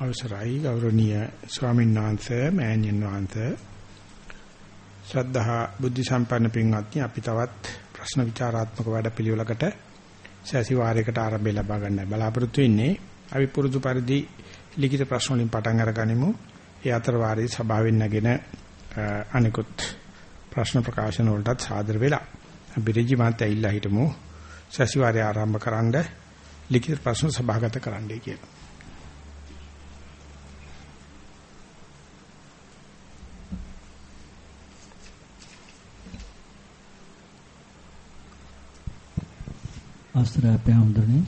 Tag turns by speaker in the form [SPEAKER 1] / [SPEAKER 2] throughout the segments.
[SPEAKER 1] අවසරයි ගෞරවනීය ස්වාමීන් වහන්සේ මෑණියන් වහන්සේ. ශ්‍රද්ධා බුද්ධ සම්පන්න පින්වත්නි අපි තවත් ප්‍රශ්න විචාරාත්මක වැඩපිළිවෙලකට සැසිවාරයකට ආරම්භය ලබා ගන්න බලාපොරොත්තු වෙන්නේ. අපි පුරුදු පරිදි ලිඛිත ප්‍රශ්න වලින් පටන් අරගනිමු. ඒ අතර වාරයේ සභාවෙන් නැගෙන අනිකුත් ප්‍රශ්න ප්‍රකාශන වලටත් සාදර වෙලා බිරජි මාත්‍ය ඉල්ලා හිටමු. සැසිවාරය ආරම්භ කරන්න ලිඛිත ප්‍රශ්න සභාගත කරන්නයි කියලා.
[SPEAKER 2] අවසරයි අපේ හඳුනේ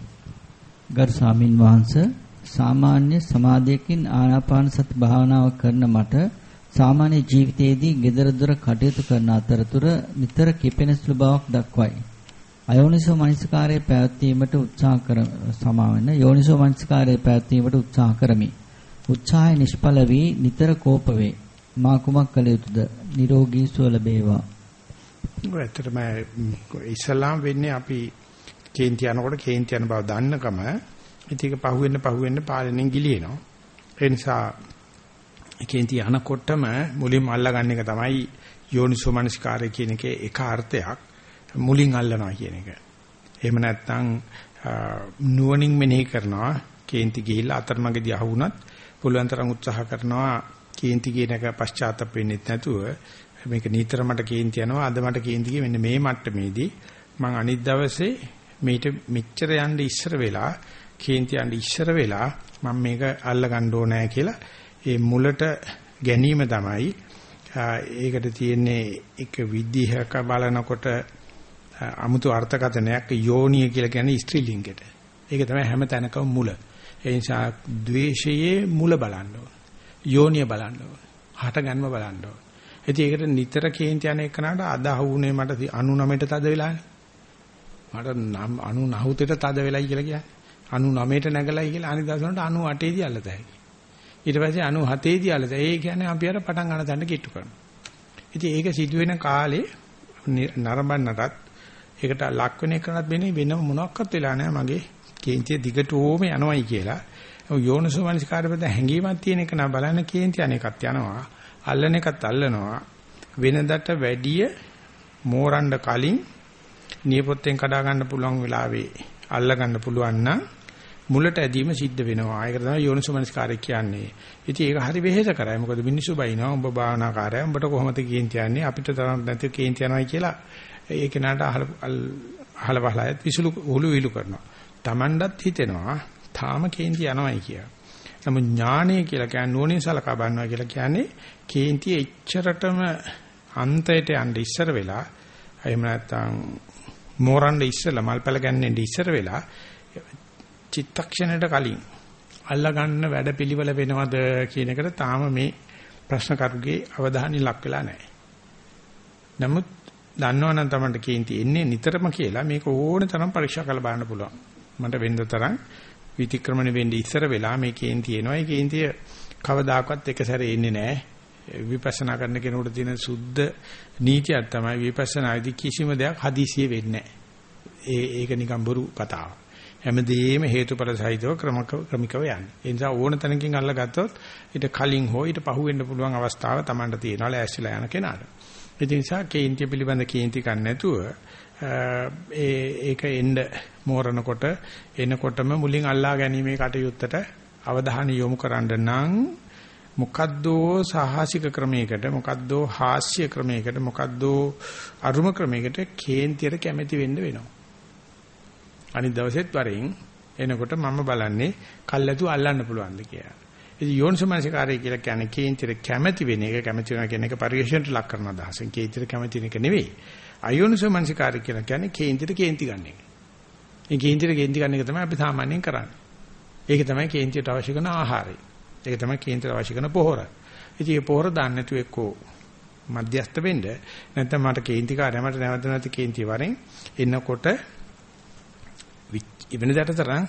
[SPEAKER 2] ගරු ස්වාමින් වහන්සේ සාමාන්‍ය සමාධියකින් ආනාපාන සති භාවනාව කරන මට සාමාන්‍ය ජීවිතයේදී gedara dora කටයුතු කරන අතරතුර නිතර කිපෙන සුළු බවක් දක්වයි. අයෝනිසෝ මනසිකාරයේ පැවැත්වීමට උත්සාහ කර සමාවෙන්න යෝනිසෝ මනසිකාරයේ පැවැත්වීමට උත්සාහ කරමි. උත්සාහය නිෂ්ඵල වී නිතර කෝප වේ. මා කුමක් කළ යුතුද? නිරෝගී සුව ලැබේවා.
[SPEAKER 1] ඔය ඇත්තටම ඉස්ලාම් වෙන්නේ අපි කේන්ති යනකොට කේන්ති යන බව දන්නකම ඉතින් ඒක පහුවෙන්න පහුවෙන්න පාලනයෙන් ගිලිනවා. ඒ නිසා කේන්ති යනකොටම මුලින්ම අල්ලගන්න එක තමයි යෝනිසෝ මනසිකාරය කියන එකේ එක අර්ථයක් මුලින් අල්ලනවා කියන එක. එහෙම නැත්නම් නුවණින් මෙනෙහි කරනවා කේන්ති ගිහිල්ලා අතරමඟදී අහුණත් පුළුවන් තරම් උත්සාහ කරනවා කේන්ති කියන එක පශ්චාත්තාප වෙන්නේ නැතුව මේක නිතර මට කේන්ති යනවා අද මට කේන්ති මෙන්න මේ මට්ටමේදී මම අනිත් දවසේ මේට මෙච්චර යන්න ඉස්සර වෙලා කේන්ති යන්න ඉස්සර වෙලා මම මේක අල්ල ගන්න ඕනෑ කියලා ඒ මුලට ගැනීම තමයි ඒකට තියෙන්නේ එක විදිහක බලනකොට අමුතු අර්ථකථනයක් යෝනිය කියලා කියන්නේ ස්ත්‍රීලිංගයට. ඒක තමයි හැම තැනකම මුල. ඒ නිසා ද්වේෂයේ මුල බලන්න ඕන. යෝනිය බලන්න ඕන. හට ගන්ම බලන්න ඕන. ඉතින් ඒකට නිතර කේන්ති යන එකනට අදහුනේ මට 99ට තද වෙලානේ. මට 99ට තද වෙලයි කියලා කියන්නේ. 99ට නැගලයි කියලා අනිත් දවස් වලට 98 දී අල්ලත හැකි. ඊට පස්සේ 97 දී අල්ලත. ඒ කියන්නේ අපි අර පටන් ගන්න තැනට කිට්ටු කරනවා. ඉතින් ඒක සිදුවෙන කාලේ නරඹන්නටත් ඒකට ලක් වෙන එකනත් වෙන්නේ වෙන මොනක්වත් වෙලා නැහැ මගේ කේන්තිය දිගටම යනවයි කියලා. යෝනසෝ මනසිකාරපද හැංගීමක් තියෙන එක නා බලන්න කේන්ති අනේකත් යනවා. අල්ලන එකත් අල්ලනවා. වෙනදට වැඩිය මෝරණ්ඩ කලින් නියපොත්තෙන් කඩා ගන්න පුළුවන් වෙලාවේ අල්ල ගන්න පුළුවන් නම් මුලට ඇදීම සිද්ධ වෙනවා. ඒක තමයි යෝනිසෝමනස්කාරය කියන්නේ. ඉතින් ඒක හරි වෙහෙස කරයි. මොකද මිනිස්සු බයිනවා. උඹ භාවනාකාරය. උඹට කොහොමද කේන්ති යන්නේ? අපිට තරම් නැති කේන්ති යනවායි කියලා ඒ කෙනාට අහල අහල පහලයත් විසුළු උළු විලු කරනවා. Tamanඩත් හිතෙනවා තාම කේන්ති යනවායි කියලා. නමුත් ඥානය කියලා කියන්නේ නෝනින් සලකා බලනවා කියලා කියන්නේ කේන්ති එච්චරටම අන්තයට යන්න ඉස්සර වෙලා එහෙම නැත්නම් මෝරන්න ඉස්සලා මල්පල ගන්නෙන් ඉස්සර වෙලා චිත්තක්ෂණයට කලින් අල්ලා ගන්න වැඩපිළිවෙල වෙනවද කියන එකට තාම මේ ප්‍රශ්න කරුගේ අවධානය ලක් වෙලා නැහැ. නමුත් දන්නවනම් තමයි කේන්ති එන්නේ නිතරම කියලා මේක ඕන තරම් පරීක්ෂා කරලා බලන්න පුළුවන්. මට වෙන්න තරම් විතික්‍රමණය වෙන්නේ ඉස්සර වෙලා මේ කේන්ති එනවා. ඒ කේන්තිය කවදාකවත් එක සැරේ එන්නේ නැහැ. විපස්සනා කරන කෙනෙකුට තියෙන සුද්ධ නීතියක් තමයි විපස්සනාදී කිසිම දෙයක් හදිසියෙ වෙන්නේ ඒ ඒක නිකන් බොරු කතාවක්. හැමදේම හේතුඵල සහිතව ක්‍රමක ක්‍රමිකව යන්නේ. ඒ නිසා ඕන තැනකින් අල්ලගත්තොත් ඊට කලින් හෝ ඊට පහු වෙන්න පුළුවන් අවස්ථාව Tamanට තියෙනවා ලෑස්තිලා යන කෙනාට. ඒ නිසා කේන්ති පිළිබඳ කේන්ති ගන්න නැතුව ඒ ඒක එන්න මෝරනකොට එනකොටම මුලින් අල්ලා ගැනීමේ කටයුත්තට අවධානය යොමු කරන්න නම් මොකද්දෝ සාහසික ක්‍රමයකට මොකද්දෝ හාස්‍ය ක්‍රමයකට මොකද්දෝ අරුම ක්‍රමයකට කේන්තියට කැමැති වෙන්න වෙනවා. අනිත් දවසෙත් වරෙන් එනකොට මම බලන්නේ කල්ැතු අල්ලන්න පුළුවන්ද කියලා. ඉතින් යෝනිසමනසිකාරය කියලා කියන්නේ කේන්තියට කැමැති වෙන එක කැමැති වෙන කියන එක පරිශ්‍රයට ලක් කරන අදහසෙන් කේන්තියට කැමැති වෙන එක නෙවෙයි. අයෝනිසමනසිකාරය කියලා කියන්නේ කේන්තියට කේන්ති ගන්න එක. මේ කේන්තියට කේන්ති ගන්න එක තමයි අපි සාමාන්‍යයෙන් කරන්නේ. ඒක තමයි කේන්තියට අවශ්‍ය කරන ආහාරය. ඒක තමයි කේන්ද්‍ර අවශ්‍ය කරන පොහොර. ඉතින් මේ පොහොර දාන්න නැතුව එක්කෝ මධ්‍යස්ත වෙන්න නැත්නම් මට කේන්තිකාරය මට නැවත නැවත කේන්ති වරෙන් එනකොට ඉවෙනදට තරම්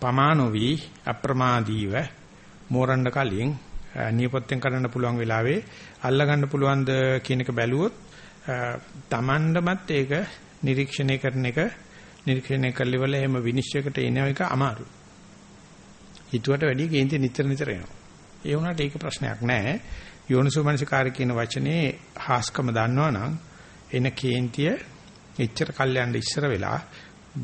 [SPEAKER 1] පමානෝවි අප්‍රමාදීව මෝරන්න කලින් නියපොත්තෙන් කරන්න පුළුවන් වෙලාවේ අල්ල ගන්න පුළුවන්ද කියන එක බැලුවොත් තමන්ඩමත් ඒක නිරීක්ෂණය කරන එක නිරීක්ෂණය කරලිවල එහෙම විනිශ්චයකට එන එක අමාරුයි. හිතුවට වැඩිය කේන්ති නිතර නිතර එනවා. ඒ වුණාට ඒක ප්‍රශ්නයක් නෑ. යෝනිසෝමනසිකාරය කියන වචනේ හාස්කම දන්නවනම් එන කේන්තිය එච්චර කල්යන්න ඉස්සර වෙලා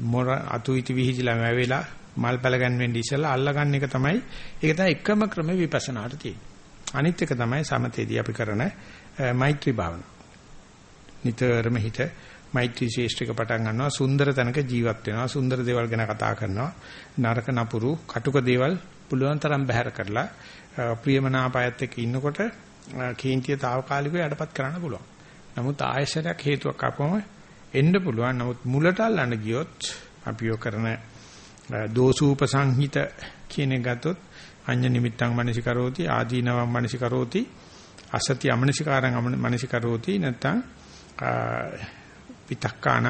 [SPEAKER 1] මොර අතුයිති විහිදිලා වැවෙලා මල් පැලගන්න වෙන්නේ ඉස්සලා අල්ලගන්න එක තමයි ඒක තමයි එකම ක්‍රම විපස්සනාට තියෙන්නේ. අනිත් එක තමයි සමතේදී අපි කරන මෛත්‍රී භාවනාව. නිතරම හිත මෛත්‍රී ශේෂ්ත්‍රික පටන් ගන්නවා සුන්දර තැනක ජීවත් වෙනවා සුන්දර දේවල් ගැන කතා කරනවා නරක නපුරු කටුක දේවල් පුළුවන් තරම් බැහැර කරලා ප්‍රියමනාපයත් එක්ක ඉන්නකොට කේන්තිය తాවකාලිකව යටපත් කරන්න පුළුවන්. නමුත් ආයශරයක් හේතුවක් අපවම එන්න පුළුවන්. නමුත් මුලට අල්ලන්න ගියොත් අපි යො කරන දෝසූපසංහිත කියන එක ගත්තොත් අඤ්ඤ නිමිත්තං මනසිකරෝති ආදීනවං මනසිකරෝති අසති අමනසිකාරං මනසිකරෝති නැත්නම් විතක්කාන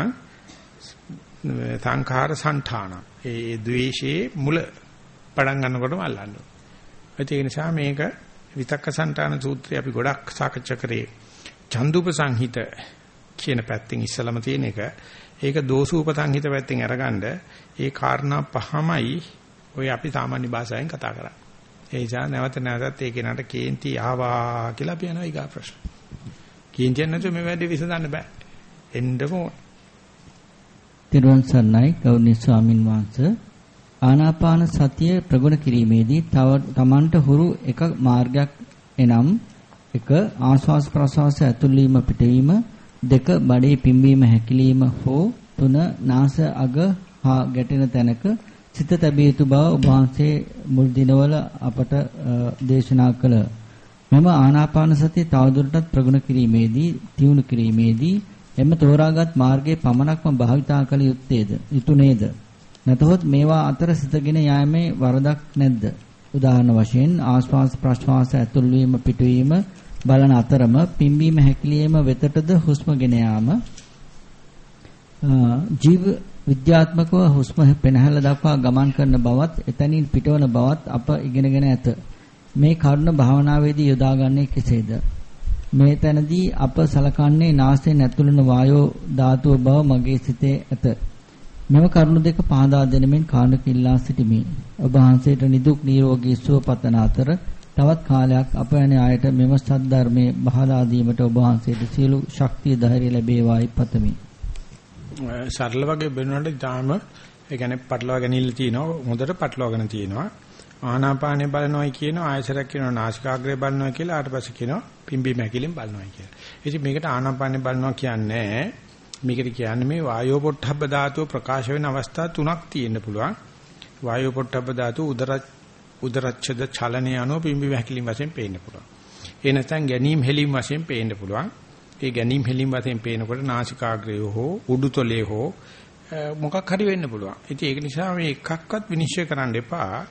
[SPEAKER 1] සංඛාර සංඨාන ඒ ද්වේෂයේ මුල පටන් ගන්නකොටම අල්ලන්න ඕනේ. ඒ නිසා මේක විතක්ක සංඨාන සූත්‍රය අපි ගොඩක් සාකච්ඡා කරේ. චන්දුප සංහිත කියන පැත්තෙන් ඉස්සලම තියෙන එක. ඒක දෝසූප සංහිත පැත්තෙන් අරගන්න ඒ කාරණා පහමයි ඔය අපි සාමාන්‍ය භාෂාවෙන් කතා කරන්නේ. ඒ නිසා නැවත නැවතත් ඒ කෙනාට කේන්ති ආවා කියලා අපි යනවා ඊගා ප්‍රශ්න. කේන්තියක් නැතුව මේ වැඩේ විසඳන්න බෑ. එන්නම ඕන.
[SPEAKER 2] තිරුවන් සරණයි ගෞරවනීය ස්වාමින් වහන්සේ ආනාපාන සතිය ප්‍රගුණ කිරීමේදී තව තමන්ට හුරු එක මාර්ගයක් එනම් එක ආශ්වාස ප්‍රශ්වාස ඇතුල් වීම පිටවීම දෙක බඩේ පිම්වීම හැකිලිම හෝ තුන නාස අග හා ගැටෙන තැනක සිත තැබිය යුතු බව ඔබ වහන්සේ මුල් දිනවල අපට දේශනා කළ මෙම ආනාපාන සතිය තවදුරටත් ප්‍රගුණ කිරීමේදී තියුණු කිරීමේදී එම තෝරාගත් මාර්ගයේ පමණක්ම භාවිතා කළ යුත්තේද යුතු නේද නැතහොත් මේවා අතර සිතගෙන යෑමේ වරදක් නැද්ද උදාහරණ වශයෙන් ආශ්වාස ප්‍රශ්වාස ඇතුල් වීම පිටවීම බලන අතරම පිම්බීම හැකිලිම වෙතටද හුස්ම ගෙන යාම ජීව විද්‍යාත්මකව හුස්ම පෙනහැල දක්වා ගමන් කරන බවත් එතනින් පිටවන බවත් අප ඉගෙනගෙන ඇත. මේ කරුණ භාවනාවේදී යොදාගන්නේ කෙසේද? මේ තැනදී අප සලකන්නේ නාසයෙන් ඇතුළන වායෝ ධාතුව බව මගේ සිතේ ඇත. මෙම කරුණු දෙක පහදා දෙනමින් කාණ්ඩක ඉල්ලා සිටිමි. ඔබ වහන්සේට නිදුක් නිරෝගී සුව පතන අතර තවත් කාලයක් අප යන අයට මෙම සද්ධර්මයේ බහලා දීමට ඔබ වහන්සේට සියලු ශක්තිය ධෛර්ය ලැබේවායි පතමි.
[SPEAKER 1] සරල වගේ වෙනකොට ඊටාම ඒ කියන්නේ පටලවා ගැනීම තියෙනවා හොඳට පටලවාගෙන තියෙනවා ආනාපානේ බලනවායි කියනවා ආයසරක් කියනවා නාසිකාග්‍රේ බලනවා කියලා ඊට පස්සේ කියනවා පිම්බි මැකිලින් බලනවායි කියලා. ඉතින් මේකට ආනාපානේ බලනවා කියන්නේ මේකට කියන්නේ මේ වායෝ පොට්ටබ්බ ධාතුව ප්‍රකාශ වෙන අවස්ථා තුනක් තියෙන්න පුළුවන්. වායෝ පොට්ටබ්බ ධාතුව උදර උදරච්ඡද චලනය අනුව පිම්බි මැකිලින් වශයෙන් පේන්න පුළුවන්. ඒ නැත්නම් ගැනීම හෙලීම් වශයෙන් පේන්න පුළුවන්. ඒ ගැනීම හෙලීම් වශයෙන් පේනකොට නාසිකාග්‍රය හෝ උඩුතොලේ හෝ මොකක් හරි වෙන්න පුළුවන්. ඉතින් ඒක නිසා මේ එකක්වත් විනිශ්චය කරන්න එපා.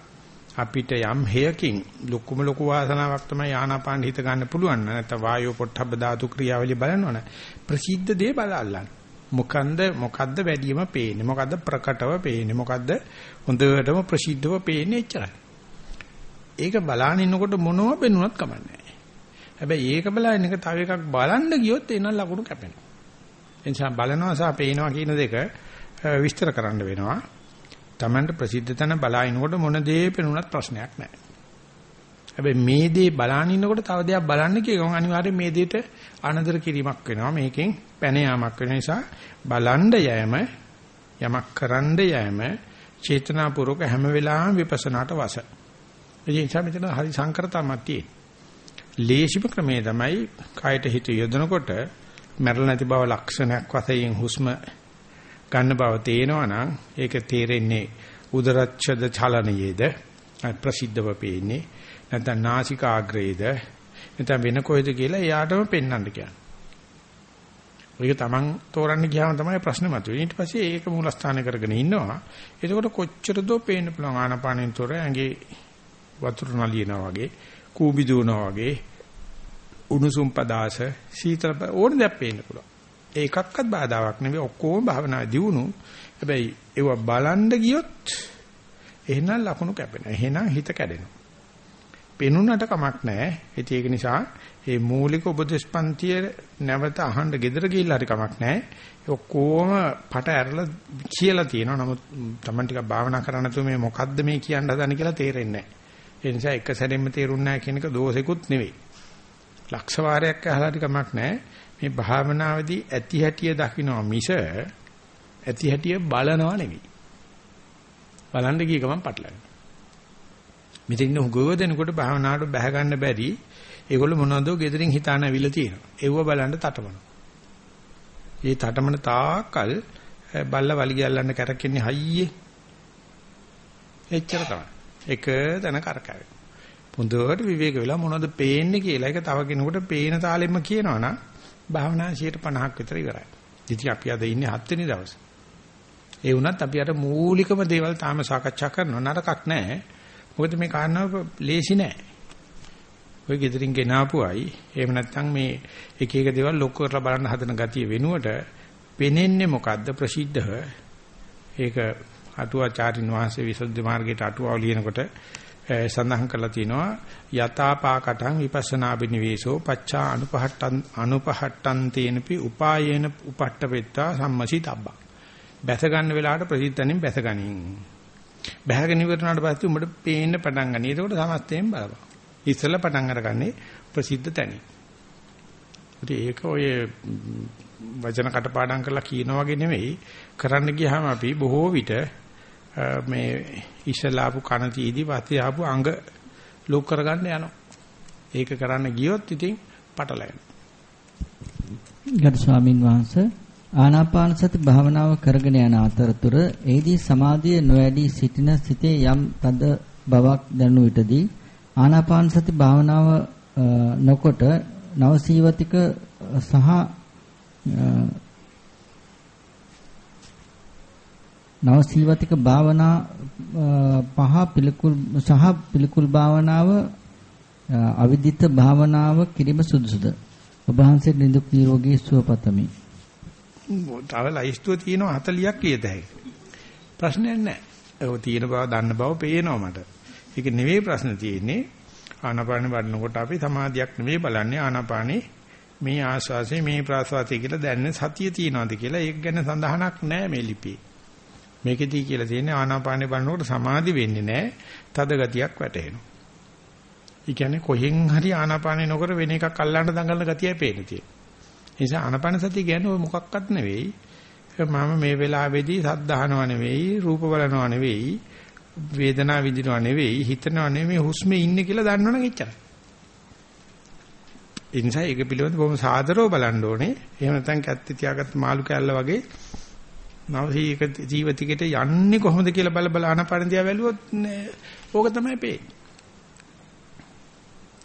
[SPEAKER 1] අපිට යම් හේයකින් ලොකුම ලොකු වාසනාවක් තමයි ආනාපාන හිත ගන්න පුළුවන්. නැත්නම් වායෝ පොට්ටබ්බ ධාතු ක්‍රියාවලිය බලනවනේ. ප්‍රසිද්ධ දේ බලල්ලන්න. මොකන්ද මොකද්ද වැඩිම පේන්නේ? මොකද්ද ප්‍රකටව පේන්නේ? මොකද්ද හොඳටම ප්‍රසිද්ධව පේන්නේ එච්චරයි. ඒක බලාගෙන ඉන්නකොට මොනව වෙනුනත් කමන්නේ හැබැයි ඒක බලන එක තව එකක් බලන්න ගියොත් එනල් ලකුණු කැපෙනවා. ඒ නිසා බලනවා සහ පේනවා කියන දෙක විස්තර කරන්න වෙනවා. Tamanට ප්‍රසිද්ධ තැන බලාිනකොට මොන දේ පෙනුනත් ප්‍රශ්නයක් නැහැ. හැබැයි මේ දේ බලන ඉන්නකොට තව දෙයක් බලන්න කියගොන් අනිවාර්යයෙන් මේ දෙයට අනදර කිරීමක් වෙනවා. මේකෙන් පැන යාමක් වෙන නිසා බලන්න යෑම යමක් කරන්න යෑම චේතනාපූර්වක හැම වෙලාවෙම විපස්සනාට වස. ඒ නිසා මෙතන හරි සංකරතමක් තියෙනවා. ලේසිම ක්‍රමය තමයි කායට හිත යොදනකොට මැරෙලා නැති බව ලක්ෂණයක් වශයෙන් හුස්ම ගන්න බව තේනවා නම් ඒක තේරෙන්නේ උදරච්ඡද චලනයේද ප්‍රසිද්ධව පේන්නේ නැත්නම් නාසිකාග්‍රේද නැත්නම් වෙන කොහෙද කියලා එයාටම පෙන්වන්න කියන්නේ. ඒක තමන් තෝරන්න ගියාම තමයි ප්‍රශ්නේ මතුවෙන්නේ. ඊට පස්සේ ඒක මූලස්ථාන කරගෙන ඉන්නවා. එතකොට කොච්චර දෝ පේන්න පුළුවන් ආනපානෙන් තොර ඇඟේ වතුර නලියනවා වගේ කූඹි දුවනවා වගේ උණුසුම් පදාස සීතල ඕන දෙයක් පේන්න පුළුවන්. ඒ එකක්වත් බාධාවක් නෙවෙයි ඔක්කොම භාවනා දියුණු. හැබැයි ඒව බලන්න ගියොත් එහෙනම් ලකුණු කැපෙනවා. එහෙනම් හිත කැඩෙනවා. පෙනුනට කමක් නැහැ. ඉතින් ඒක නිසා මේ මූලික උපදේශ පන්තිය නැවත අහන්න gedara ගිහිල්ලා හරි කමක් නැහැ. ඔක්කොම පට ඇරලා කියලා තියෙනවා. නමුත් Taman ටිකක් භාවනා කරන්න නැතුව මේ මොකද්ද මේ කියන්න හදන්නේ කියලා තේරෙන්නේ නැහැ. ඒ නිසා එක සැරෙන්න තේරුන්නේ නැහැ කියන එක දෝෂෙකුත් නෙවෙයි. ලක්ෂ වාරයක් අහලා හරි කමක් නැහැ. මේ භාවනාවේදී ඇති හැටිය දකින්නවා මිස ඇති හැටිය බලනවා නෙවෙයි. බලන්න ගිය ගමන් පටලැවෙනවා. මෙතන ඉන්න හුගව දෙනකොට භාවනාවට බැහැ ගන්න බැරි ඒගොල්ලෝ මොනවදෝ gederin හිතාන ඇවිල්ලා තියෙනවා. ඒව බලන්න තටමනවා. ඒ තටමන තාකල් බල්ල වලිගය අල්ලන්න කරකෙන්නේ හයියේ. එච්චර තමයි. එක තැන කරකැවෙන. පොඳුවට විවේක වෙලා මොනවද පේන්නේ කියලා ඒක තව කෙනෙකුට පේන තාලෙම කියනවනම් භාවනා 50ක් විතර ඉවරයි. ඉතින් අපි අද ඉන්නේ 7 වෙනි දවසේ. ඒ වුණත් අපි අර මූලිකම දේවල් තාම සාකච්ඡා කරනවා නරකක් නැහැ. මොකද මේ කාරණාව ලේසි නෑ. ඔය gedirin ගෙනාපුවයි එහෙම නැත්නම් මේ එක එක දේවල් ලොක් කරලා බලන්න හදන ගතිය වෙනුවට පෙනෙන්නේ මොකද්ද ප්‍රසිද්ධව ඒක අටුවාචාරින් වහන්සේ විසුද්ධි මාර්ගයට අටුවාව ලියනකොට සඳහන් කරලා තිනවා යතාපාකටං විපස්සනා බිනිවේසෝ පච්චා අනුපහට්ටන් අනුපහට්ටන් තේනපි උපායේන උපට්ඨපෙත්තා සම්මසිතබ්බා බැස ගන්න වෙලාවට ප්‍රසිද්ධනින් බැස ගනින් බැහැගෙන ඉවරනාට පස්සේ උඹට පේන්න පටන් ගන්න. ඒකෝට සමස්තයෙන් බලපන්. ඉස්සෙල්ලා පටන් අරගන්නේ ප්‍රසිද්ධ තැනින්. ඒක ඔය වචන කටපාඩම් කරලා කියන වගේ නෙවෙයි කරන්න ගියාම අපි බොහෝ විට මේ ඉස්සලාපු කන තීදි වාතය ආපු අංග ලොක් කරගන්න යනවා. ඒක කරන්න ගියොත් ඉතින් පටලැවෙනවා.
[SPEAKER 2] ගරු ස්වාමින් වහන්සේ ආනාපාන සති භාවනාව කරගෙන යන අතරතුර ඒදී සමාධිය නොඇඩී සිටින සිතේ යම් තද බවක් දැනුන විටදී ආනාපාන සති භාවනාව නොකොට නවසීවතික සහ නවසීවතික භාවනා පහ පිළිකුල් සහ පිළිකුල් භාවනාව අවිදිත භාවනාව කිරීම සුදුසුද ඔබ වහන්සේ නිදුක් නිරෝගී සුවපතමි
[SPEAKER 1] තව ලයිස්තුව තියෙනවා 40ක් කියත හැකි. ප්‍රශ්නයක් නැහැ. ඒක තියෙන බව දන්න බව පේනවා මට. ඒක නෙවෙයි ප්‍රශ්න තියෙන්නේ. ආනාපාන වඩනකොට අපි සමාධියක් නෙවෙයි බලන්නේ ආනාපානේ මේ ආස්වාසේ මේ ප්‍රාස්වාසය කියලා දැනන සතිය තියනවාද කියලා ඒක ගැන සඳහනක් නැහැ මේ ලිපියේ. මේකෙදී කියලා තියෙන්නේ ආනාපානේ බලනකොට සමාධි වෙන්නේ නැහැ. තද ගතියක් වැටෙනවා. ඒ කියන්නේ කොහෙන් හරි ආනාපානේ නොකර වෙන එකක් අල්ලන්න දඟලන ගතියයි පේන්නේ තියෙන්නේ. නිසා ආනපන සතිය කියන්නේ ඔය මොකක්වත් නෙවෙයි. මම මේ වෙලාවේදී සද්ධාහනව නෙවෙයි, රූප බලනව නෙවෙයි, වේදනාව විඳිනව නෙවෙයි, හිතනව නෙවෙයි, හුස්මේ ඉන්නේ කියලා දන්නවනම් එච්චරයි. ඒ නිසා ඒක පිළිබඳව බොහොම සාදරව බලන්න ඕනේ. එහෙම නැත්නම් කැත්ති තියාගත්ත මාළු කෑල්ල වගේ නවසීක ජීවිතයකට යන්නේ කොහොමද කියලා බල බල ආනපන දිහා බැලුවොත් ඕක තමයි පේන්නේ.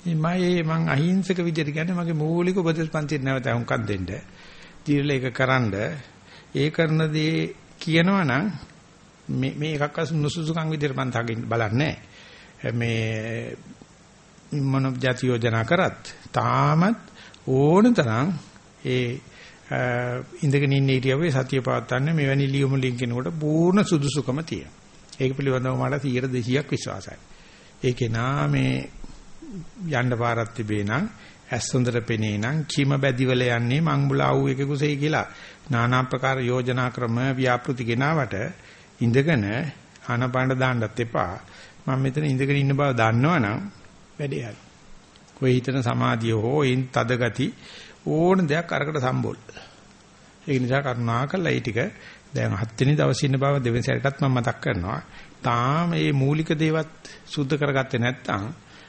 [SPEAKER 1] මම මං අහිංසක විදිහට කියන්නේ මගේ මූලික උපදේශ පන්තියේ නැවත උන්කක් දෙන්න. දීර්ල එක කරන්ඩ ඒ කරන දේ කියනවනම් මේ මේ එකක්වත් නුසුසුකම් විදිහට මං තාගෙන බලන්නේ මේ මොන જાති යෝජනා කරත් තාමත් ඕන තරම් ඒ ඉඳගෙන ඉන්න ඉරියව්වේ සතිය පවත්වන්න මෙවැනි ලියුම ලින්ක් කෙනකොට පූර්ණ සුදුසුකම තියෙනවා. ඒක පිළිබඳව මට 100 200ක් විශ්වාසයි. ඒකේ නා මේ යන්න පාරක් තිබේ නම් ඇස් හොඳට පෙනේ නම් කීම බැදිවල යන්නේ මං බුලා වූ එකකුසෙයි කියලා নানা ප්‍රකාර යෝජනා ක්‍රම ව්‍යාපෘති ගෙනාවට ඉඳගෙන ආනපාන දාන්නත් එපා මම මෙතන ඉඳගෙන ඉන්න බව දන්නවනම් වැඩේ හරි කොයි හිතන සමාධිය හෝ ඉන් තද ගති ඕන දෙයක් අරකට සම්බොල් ඒ නිසා කරුණාකරලා ඒ ටික දැන් හත් වෙනි දවසේ ඉන්න බව දෙවෙනි සැරේටත් මම මතක් කරනවා තාම මේ මූලික දේවත් සුද්ධ කරගත්තේ නැත්නම්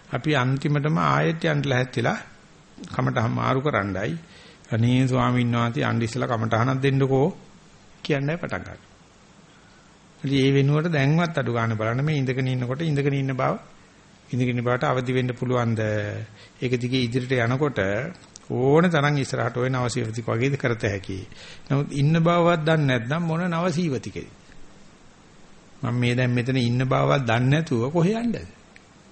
[SPEAKER 1] අපි අන්තිමටම ආයෙත් යන්න ලැහැත්තිලා කමටහන් මාරු කරන්නයි අනේ ස්වාමීන් වහන්සේ අන්න ඉස්සලා කමටහනක් දෙන්නකෝ කියන්නේ පටන් ගන්නවා. ඉතින් ඒ වෙනුවට දැන්වත් අඩු ගන්න බලන්න මේ ඉඳගෙන ඉන්නකොට ඉඳගෙන ඉන්න බව ඉඳගෙන ඉන්න බවට අවදි වෙන්න පුළුවන්ද? ඒක දිගේ ඉදිරියට යනකොට ඕන තරම් ඉස්සරහට ওই නවසීවතික වගේද කරත හැකි. නමුත් ඉන්න බවවත් දන්නේ නැත්නම් මොන නවසීවතිකද? මම මේ දැන් මෙතන ඉන්න බවවත් දන්නේ නැතුව කොහෙ යන්නද?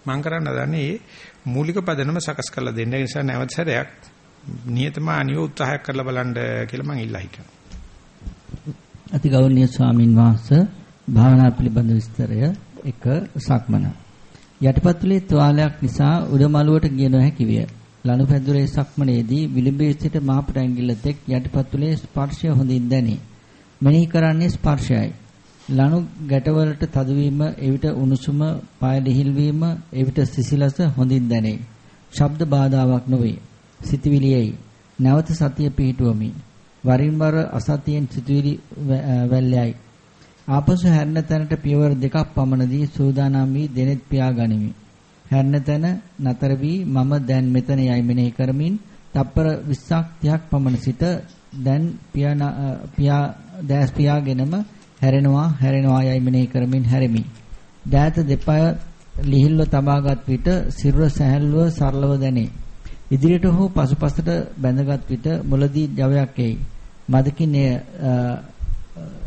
[SPEAKER 1] මම කරන්න හදන්නේ මූලික පදනම සකස් කරලා දෙන්න නිසා නැවත සැරයක් නියතමානීව උත්සාහයක් කරලා බලන්න කියලා මම ඉල්ලා හිටිනවා.
[SPEAKER 2] අති ගෞරවනීය ස්වාමින් වහන්සේ භාවනා පිළිබඳ විස්තරය එක සක්මන. යටිපතුලේ තුවාලයක් නිසා උඩමළුවට ගිය නොහැකි විය. ලනුපැදුරේ සක්මනේදී විලිඹේ සිට මාපට ඇඟිල්ල තෙක් යටිපතුලේ ස්පර්ශය හොඳින් දැනේ. මෙනෙහි කරන්නේ ස්පර්ශයයි. ලනු ගැටවලට තදවීම, එවිට උණුසුම, පාය ලිහිල් වීම, එවිට සිසිලස හොඳින් දැනේ. ශබ්ද බාධාවක් නොවේ. සිතවිලියයි. නැවත සතිය පිහිටුවමි. වරින් වර අසතියෙන් සිතුවිලි වැල්ලයි. ආපසු හැරෙන තැනට පියවර දෙකක් පමණදී සූදානම් වී දෙනෙත් පියා ගනිමි. හැරෙන තැන නතර වී මම දැන් මෙතන යයි මෙනෙහි කරමින් තප්පර 20ක් 30ක් පමණ සිට දැන් පියා දැස් පියාගෙනම හැරෙනවා හැරෙනවා යයි මෙනෙහි කරමින් හැරෙමි. දෑත දෙපය ලිහිල්ව තබාගත් විට සිරුර සැහැල්ලුව සරලව දැනේ. ඉදිරියට හෝ පසුපසට බැඳගත් විට මුලදී ජවයක් එයි. මදකින්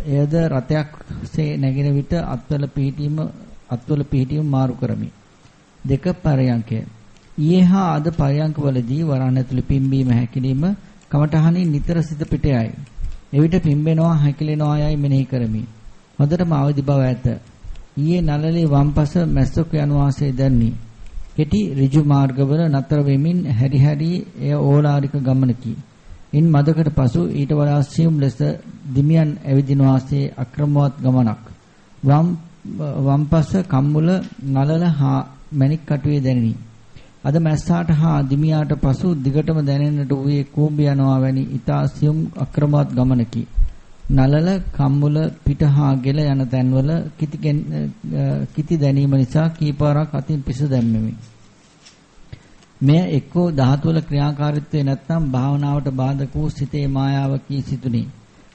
[SPEAKER 2] එයද රතයක්සේ නැගෙන විට අත්වල පිහිටීම අත්වල පිහිටීම මාරු කරමි. දෙක පරයන්කය. ඊයේ හා අද පරයන්කවලදී වරණ ඇතුළේ පිම්බීම හැකිලිම කමඨහනින් නිතර සිත පිටයයි. එවිට පිම්බෙනවා හැකිලෙනවා යයි මෙනෙහි කරමි. හොඳටම අවදි බව ඇත. ඊයේ නළලේ වම්පස මැස්සොක් යන වාසේ දැන්නි. කෙටි ඍජු මාර්ගවල නතර වෙමින් හැරි හැරි එය ඕලාරික ගමනකි. ඉන් මදකට පසු ඊට වඩා සියුම් ලෙස දිමියන් ඇවිදින වාසේ අක්‍රමවත් ගමනක්. වම් වම්පස කම්මුල නළල හා මණික් කටුවේ දැනිනි. අද මැස්සාට හා දිමියාට පසු දිගටම දැනෙන්නට වූයේ කූඹි යනවා වැනි ඊතා සියුම් අක්‍රමවත් ගමනකි. නලල කම්මුල පිට හා ගෙල යන තැන්වල කිති කිති දැනීම නිසා කීපාරක් අතින් පිස දැම්මෙමි. මෙය එක්කෝ ධාතු වල ක්‍රියාකාරීත්වය නැත්නම් භාවනාවට බාධක වූ සිතේ මායාවකී සිතුනි.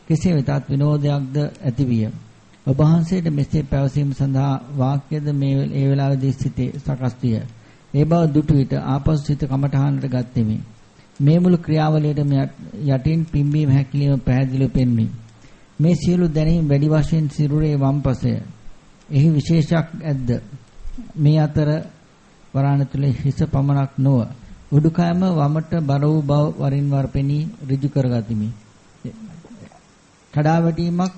[SPEAKER 2] කෙසේ වෙතත් විනෝදයක්ද ඇතිවිය. ඔබ වහන්සේට මෙසේ පැවසීම සඳහා වාක්‍යද මේ ඒ වෙලාවේදී සිතේ සකස් විය. ඒ බව දුටු විට ආපසු සිත කමඨහනට ගත්ෙමි. මේ මුළු ක්‍රියාවලියට යටින් පිම්බීම හැකිලිම පැහැදිලිව පෙන්වි. මේ සියලු දැනීම් වැඩි වශයෙන් සිරුරේ වම්පසය. එහි විශේෂයක් ඇද්ද? මේ අතර වරාණ තුල හිස පමණක් නොව උඩුකයම වමට බර වූ බව වරින් වර පෙනී ඍජු කරගතිමි. කඩාවැටීමක්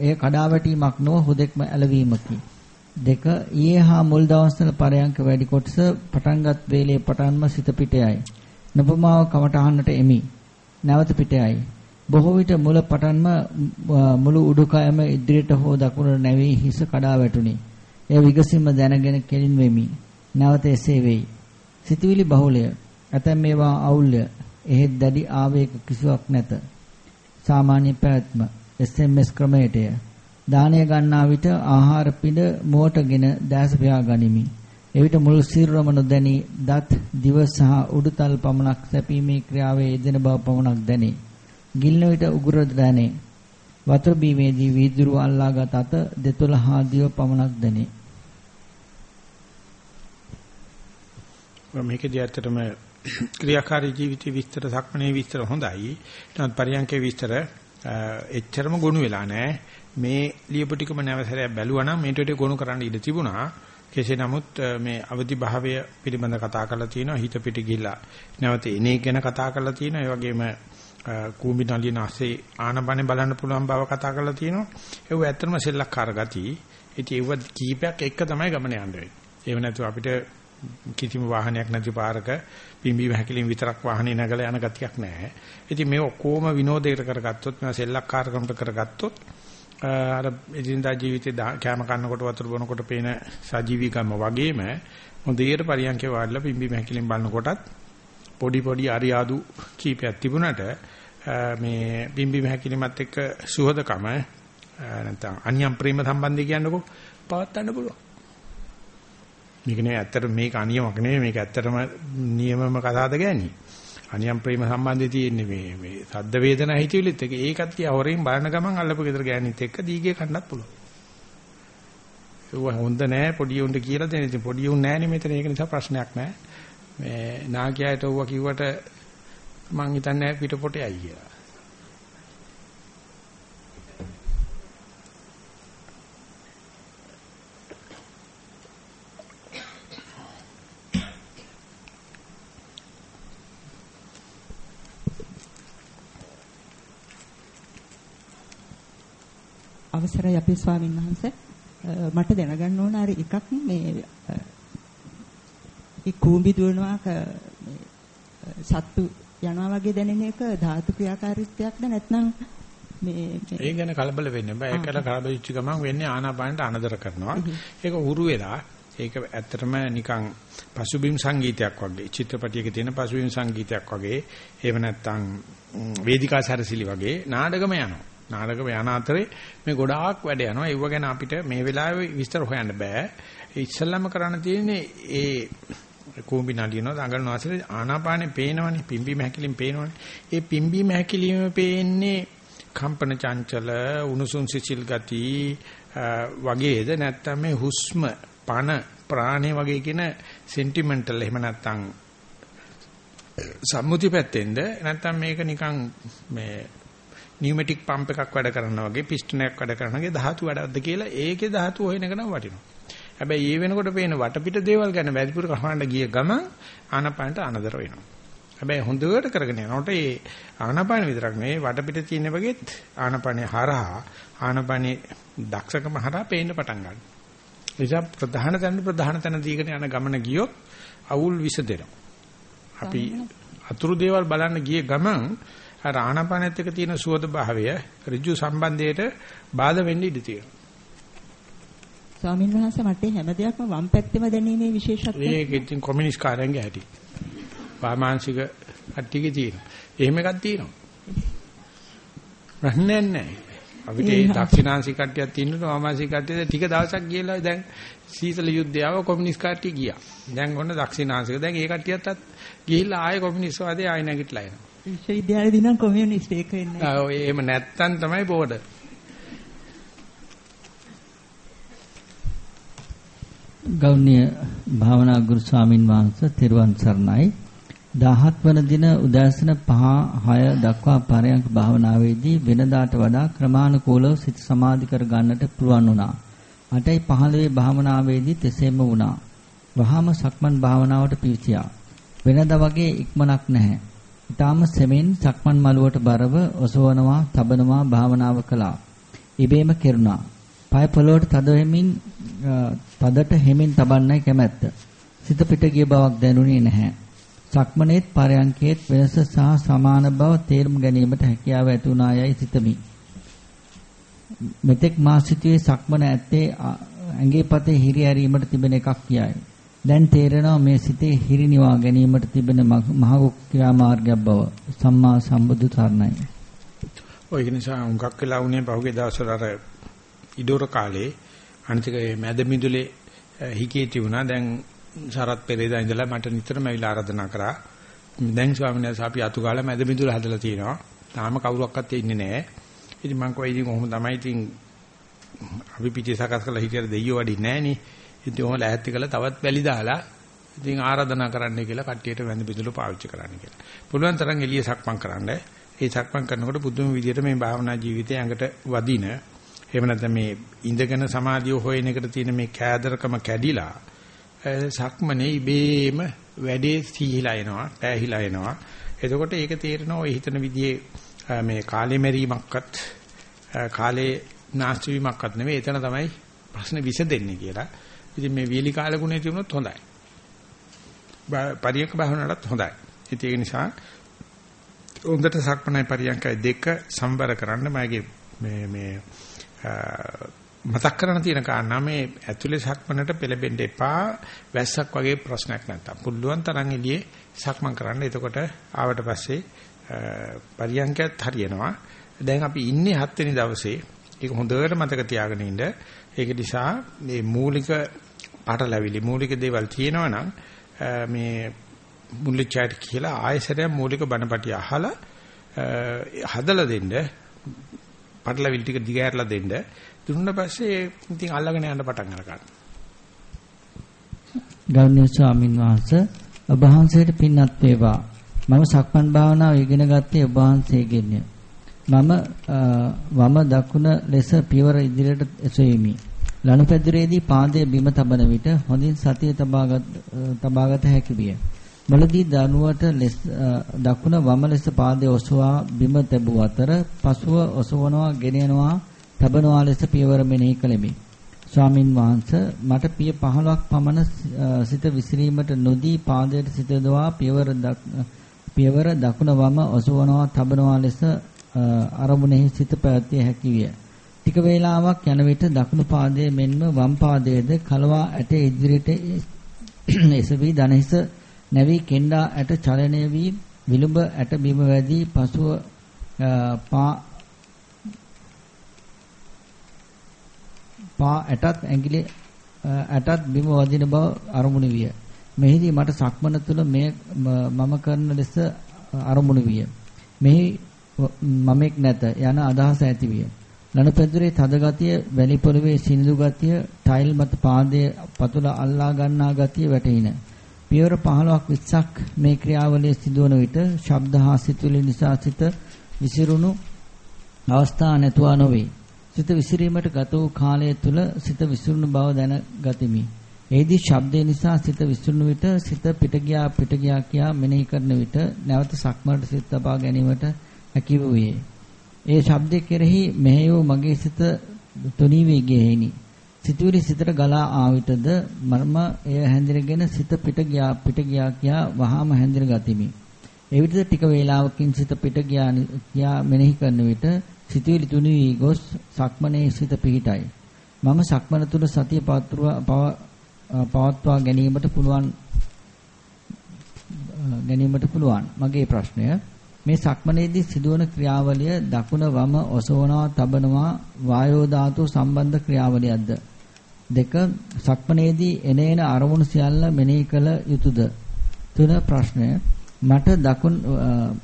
[SPEAKER 2] එය කඩාවැටීමක් නොව හුදෙක්ම ඇලවීමකි. දෙක ඊයේ හා මුල් දවස්වල පරයන්ක වැඩි කොටස පටන්ගත් වේලේ පටන්ම සිත පිටයයි. නපමාව කමටහන්නට එමි. නැවත පිටයයි. බොහෝ විට මුල පටන්ම මුළු උඩුකයම ඉදිරියට හෝ දකුණට නැවී හිස කඩා වැටුනි. එය විගසින්ම දැනගෙන කෙලින් වෙමි. නැවත එසේ වෙයි. සිතවිලි බහුලය. ඇතැම් මේවා අවුල්ය. එහෙත් දැඩි ආවේග කිසිවක් නැත. සාමාන්‍ය පැවැත්ම SMS ක්‍රමයටය. දානය ගන්නා විට ආහාර පිඬ මෝටගෙන දැස පියා ගනිමි. එවිට මුළු සිරුරම නොදැනි දත් දිව සහ උඩුතල් පමණක් සැපීමේ ක්‍රියාවේ යෙදෙන බව පමණක් දැනේ. ගිල්න විට උගුර දැනේ. වතුර බීමේදී වීදුරු අල්ලාගත් අත දෙතොල හා දිව පමණක් දැනේ.
[SPEAKER 1] මේකදී ඇත්තටම ක්‍රියාකාරී ජීවිතේ විස්තර සක්මනේ විස්තර හොඳයි. නමුත් පරියන්කේ විස්තර එච්චරම ගොනු වෙලා නැහැ. මේ ලියපු ටිකම නැවසරයක් බැලුවා නම් මේට වඩා ගොනු කරන්න ඉඩ තිබුණා. කෙසේ නමුත් මේ අවදි භාවය පිළිබඳ කතා කරලා තියෙනවා. හිත පිට ගිහිලා නැවත එනේ ගැන කතා කරලා තියෙනවා. ඒ වගේම කූඹි නලියන ASCII ආනපනේ බලන්න පුළුවන් බව කතා කරලා තියෙනවා. ඒව ඇත්තටම සෙල්ලක්කාර ගතිය. ඉතින් ඒව කීපයක් එක තමයි ගමන යන්න වෙන්නේ. ඒව නැතුව අපිට කිසිම වාහනයක් නැති පාරක පිම්බීම හැකිලින් විතරක් වාහනේ නැගලා යන ගතියක් නැහැ. ඉතින් මේ ඔක්කොම විනෝදයකට කරගත්තොත් මේවා සෙල්ලක්කාරකමට කරගත්තොත් අර එදිනදා ජීවිතේ කැම කන්නකොට වතුර බොනකොට පේන සජීවීකම වගේම හොඳේට පරියන්කේ වාඩිලා පිම්බීම හැකිලින් බලනකොටත් පොඩි පොඩි අරියාදු කීපයක් තිබුණට මේ පිම්බීම හැකිලිමත් එක්ක සුහදකම නැත්නම් අනියම් ප්‍රේම සම්බන්ධය කියන්නකෝ පවත්වන්න පුළුවන්. මේක නේ ඇත්තට මේක අනියමක් නෙමෙයි මේක ඇත්තටම නියමම කතාවද ගෑණි. අනියම් ප්‍රේම සම්බන්ධය තියෙන්නේ මේ මේ සද්ද වේදනා හිතවිලිත් එක ඒකත් තියා හොරෙන් බලන ගමන් අල්ලපු ගෙදර ගෑනිත් එක්ක දීගේ කන්නත් පුළුවන්. ඒක හොඳ නෑ පොඩි උන්ට කියලා දෙන්න. ඉතින් පොඩි උන් නෑනේ මෙතන ඒක නිසා ප්‍රශ්නයක් නෑ. මේ නාකියාට ඌව කිව්වට මං හිතන්නේ පිටපොටේයි කියලා.
[SPEAKER 3] අවසරයි අපේ ස්වාමීන් වහන්සේ මට දැනගන්න ඕන අර එකක් මේ ඒ කූඹි දුවනවා සත්තු යනවා වගේ දැනෙන එක ධාතු ක්‍රියාකාරීත්වයක්ද නැත්නම් මේ
[SPEAKER 1] ඒ ගැන කලබල වෙන්න බෑ. ඒකල කලබල වෙච්ච ගමන් වෙන්නේ ආනාපානට අනදර කරනවා. ඒක හුරු වෙලා ඒක ඇත්තටම නිකන් පසුබිම් සංගීතයක් වගේ චිත්‍රපටයක තියෙන පසුබිම් සංගීතයක් වගේ එහෙම නැත්නම් වේදිකා සැරසිලි වගේ නාටකම යනවා. නාටකම යන අතරේ මේ ගොඩාක් වැඩ යනවා. ඒව ගැන අපිට මේ වෙලාවේ විස්තර හොයන්න බෑ. ඉස්සල්ලාම කරන්න තියෙන්නේ ඒ කූඹි නලියනවා දඟලන වාසිරේ ආනාපානේ පේනවනේ පිම්බීම හැකිලින් පේනවනේ. ඒ පිම්බීම හැකිලිම පේන්නේ කම්පන චංචල උණුසුම් සිසිල් ගති වගේද නැත්නම් මේ හුස්ම පන ප්‍රාණේ වගේ කියන සෙන්ටිමෙන්ටල් එහෙම නැත්නම් සම්මුති පැත්තෙන්ද නැත්නම් මේක නිකන් මේ නියුමැටික් පම්ප් එකක් වැඩ කරනවා වගේ පිස්ටන් එකක් වැඩ කරනවා වගේ ධාතු වැඩක්ද කියලා ඒකේ ධාතු හොයන එක නම් වටිනවා. හැබැයි ඒ වෙනකොට පේන වටපිට දේවල් ගැන වැඩිපුර කහන්න ගිය ගමන් ආනපනට අනදර වෙනවා. හැබැයි හොඳට කරගෙන යනකොට ඒ ආනපන විතරක් නෙවෙයි වටපිට තියෙන වගේත් ආනපනේ හරහා ආනපනේ දක්ෂකම හරහා පේන්න පටන් ගන්නවා. නිසා ප්‍රධාන තැන ප්‍රධාන තැන දීගෙන යන ගමන ගියොත් අවුල් විසදෙනවා. අපි අතුරු දේවල් බලන්න ගිය ගමන් අර ආනපනෙත් එක තියෙන සුවද භාවය ඍජු සම්බන්ධයට බාධා වෙන්න ඉඩ තියෙනවා.
[SPEAKER 3] ස්වාමීන් වහන්සේ මට හැම දෙයක්ම වම් පැත්තෙම දැනීමේ විශේෂත්වය.
[SPEAKER 1] ඒක ඉතින් කොමියුනිස්ට් කාරයන්ගේ හැටි. වාමාංශික කට්ටියගේ තියෙනවා. එහෙම එකක් තියෙනවා. ප්‍රශ්නයක් නැහැ. අපිට ඒ දක්ෂිනාංශික කට්ටියක් තියෙනවා වාමාංශික කට්ටිය ටික දවසක් ගියලා දැන් සීතල යුද්ධය ආව කොමියුනිස්ට් කට්ටිය ගියා. දැන් ඔන්න දක්ෂිනාංශික දැන් ඒ කට්ටියත් ගිහිල්ලා ආයේ කොමියුනිස්ට් වාදේ ආයෙ නැගිටලා එනවා.
[SPEAKER 3] විශ්වවිද්‍යාලේදී නම් කොමියුනිස්ට් ඒක වෙන්නේ.
[SPEAKER 1] ආ ඔය එහෙම නැත්තම් තමයි බෝඩ.
[SPEAKER 2] ගෞණ්‍ය භාවනා ගුරු ස්වාමින් වහන්සේ තෙරුවන් සරණයි 17 වන දින උදෑසන 5 6 දක්වා පරයන්ක භාවනාවේදී වෙනදාට වඩා ක්‍රමානුකූලව සිත සමාධි කර ගන්නට පුළුවන් වුණා. 8යි 15 භාවනාවේදී තෙසේම වුණා. වහාම සක්මන් භාවනාවට පිවිසියා. වෙනදා වගේ ඉක්මනක් නැහැ. ඊටාම සෙමෙන් සක්මන් මළුවට බරව ඔසවනවා, තබනවා භාවනාව කළා. ඉබේම කෙරුණා. පය පොළොවට තද වෙමින් තදට හෙමින් තබන්නයි කැමැත්ත. සිත පිට ගිය බවක් දැනුනේ නැහැ. සක්මනේත් පරයන්කේත් වෙනස සහ සමාන බව තේරුම් ගැනීමට හැකියාව ඇති වුණායයි සිතමි. මෙතෙක් මා සිටුවේ සක්මන ඇත්තේ ඇඟේ පතේ හිරි ඇරීමට තිබෙන එකක් කියයි. දැන් තේරෙනවා මේ සිතේ හිරි නිවා ගැනීමට තිබෙන මහ ක්‍රියාමාර්ගයක් බව. සම්මා සම්බුදු සරණයි.
[SPEAKER 1] ඔය නිසා උඟක් වෙලා උනේ පහුගිය දවස්වල අර ඉඩෝර කාලේ අනිතික මැද මිදුලේ හිකේති වුණා. දැන් සරත් පෙරේදා ඉඳලා මට නිතරම ඇවිල්ලා ආරාධනා කරා. දැන් ස්වාමීන් වහන්සේ අපි අතු ගාලා මැද මිදුල හදලා තියෙනවා. තාම කවුරක්වත් ඉන්නේ නැහැ. ඉතින් මං කොයි ඉතින් කොහොම තමයි ඉතින් අපි පිටේ සකස් කරලා හිටියට දෙයියෝ වඩි නැහැ නේ. ඉතින් ඔහොම ලෑස්ති කරලා තවත් බැලි දාලා ඉතින් ආරාධනා කරන්න කියලා කට්ටියට වැඳ පිදුළු පාවිච්චි කරන්න කියලා. පුළුවන් තරම් එළිය සක්මන් කරන්න. ඒ සක්මන් කරනකොට පුදුම විදියට මේ භාවනා ජීවිතය ඇඟට වදින එහෙම නැත්නම් මේ ඉඳගෙන සමාධිය හොයන එකට තියෙන මේ කෑදරකම කැඩිලා සක්මනේ ඉබේම වැඩේ සීහිලා එනවා, පෑහිලා එනවා. එතකොට ඒක තේරෙනවා ඔය හිතන විදිහේ මේ කාලේ මෙරීමක්වත් කාලේ නාස්ති වීමක්වත් නෙවෙයි එතන තමයි ප්‍රශ්නේ විසඳෙන්නේ කියලා. ඉතින් මේ වීලි කාල ගුණේ තිබුණොත් හොඳයි. පරියක භාවනාවටත් හොඳයි. ඉතින් ඒ නිසා හොඳට සක්මනයි පරියන්කයි දෙක සම්බර කරන්න මගේ මේ මේ මතක් කරන්න තියෙන කාරණා මේ ඇතුලේ සක්මනට පෙළඹෙන්න එපා. වැස්සක් වගේ ප්‍රශ්නයක් නැත්තම්. පුළුවන් තරම් එළියේ සක්මන් කරන්න. එතකොට ආවට පස්සේ පරියන්කයත් හරියනවා. දැන් අපි ඉන්නේ 7 වෙනි දවසේ. ඒක හොඳට මතක තියාගෙන ඉන්න. ඒක නිසා මේ මූලික පාටලැවිලි මූලික දේවල් තියෙනවා නම් මේ මුල්ලිචාට කියලා ආයසරයක් මූලික බණපටි අහලා හදලා දෙන්න පටලවිල් ටික දිගහැරලා දෙන්න දුන්න පස්සේ ඉතින් අල්ලගෙන යන්න පටන් අරගන්න.
[SPEAKER 2] ගෞරවනීය ස්වාමින් වහන්සේ ඔබ වහන්සේට පින්වත් වේවා. මම සක්මන් භාවනාව ඉගෙන ගත්තේ ඔබ වහන්සේගෙන්. මම වම දකුණ ලෙස පියවර ඉදිරියට එසෙමි. ලනුපැදුරේදී පාදයේ බිම තබන විට හොඳින් සතිය තබාගත තබාගත හැකි විය. මුලදී දනුවට දකුණ වම ලෙස පාදයේ ඔසවා බිම තැබුව අතර පසුව ඔසවනවා ගෙනියනවා තබනවා ලෙස පියවර මෙනෙහි කළෙමි. ස්වාමින් වහන්සේ මට පිය 15ක් පමණ සිත විසිරීමට නොදී පාදයට සිත දොවා පියවර පියවර දකුණ වම ඔසවනවා තබනවා ලෙස අරමුණෙහි සිත පැවැත්විය හැකි විය. ටික වේලාවක් යන විට දකුණු පාදයේ මෙන්ම වම් පාදයේද කලවා ඇට ඉදිරියට එසවි දනහිස නැවි කෙන්ඩා ඇට චලනය වී විලුඹ ඇට බිම වැදී පසුව පා පා ඇටත් ඇඟිලි ඇටත් බිම වදින බව අරමුණු විය. මෙහිදී මට සක්මන තුල මේ මම කරන ලෙස අරමුණු විය. මෙහි මමෙක් නැත යන අදහස ඇති විය. ලනුපැදුරේ තද ගතිය, වැලි පොළවේ සිනිඳු ගතිය, ටයිල් මත පාදයේ පතුල අල්ලා ගන්නා ගතිය වැටහින. පියවර 15ක් 20ක් මේ ක්‍රියාවලිය සිදුවන විට ශබ්ද හා සිතුවිලි නිසා සිත විසිරුණු අවස්ථා නැතුවා නොවේ. සිත විසිරීමට ගත වූ කාලය තුල සිත විසිරුණු බව දැන ගතිමි. එෙහිදී ශබ්දේ නිසා සිත විසිරුණු විට සිත පිට ගියා පිට ගියා කියා මෙනෙහි කරන විට නැවත සක්මරට සිත තබා ගැනීමට හැකි වූයේ. ඒ ශබ්දේ කෙරෙහි මෙහෙයෝ මගේ සිත තුනී වී ගියේනි. සිතුවිලි සිතට ගලා ආවිතද මර්ම එය හැඳිනගෙන සිත පිට ගියා පිට ගියා කියා වහාම හැඳින ගතිමි. එවිට ටික වේලාවකින් සිත පිට ගියා කියා මෙනෙහි කරන විට සිතුවිලි තුනී වී ගොස් සක්මනේ සිත පිහිටයි. මම සක්මන තුල සතිය පවත්වා ගැනීමට පුළුවන් ගැනීමට පුළුවන්. මගේ ප්‍රශ්නය මේ සක්මනේදී සිදුවන ක්‍රියාවලිය දකුණ වම ඔසවනවා තබනවා වායෝ ධාතු සම්බන්ධ ක්‍රියාවලියක්ද? දෙක සක්මනේදී එනේන අරමුණු සියල්ල මෙනෙහි කළ යුතුයද තුන ප්‍රශ්නය. මට දකුණ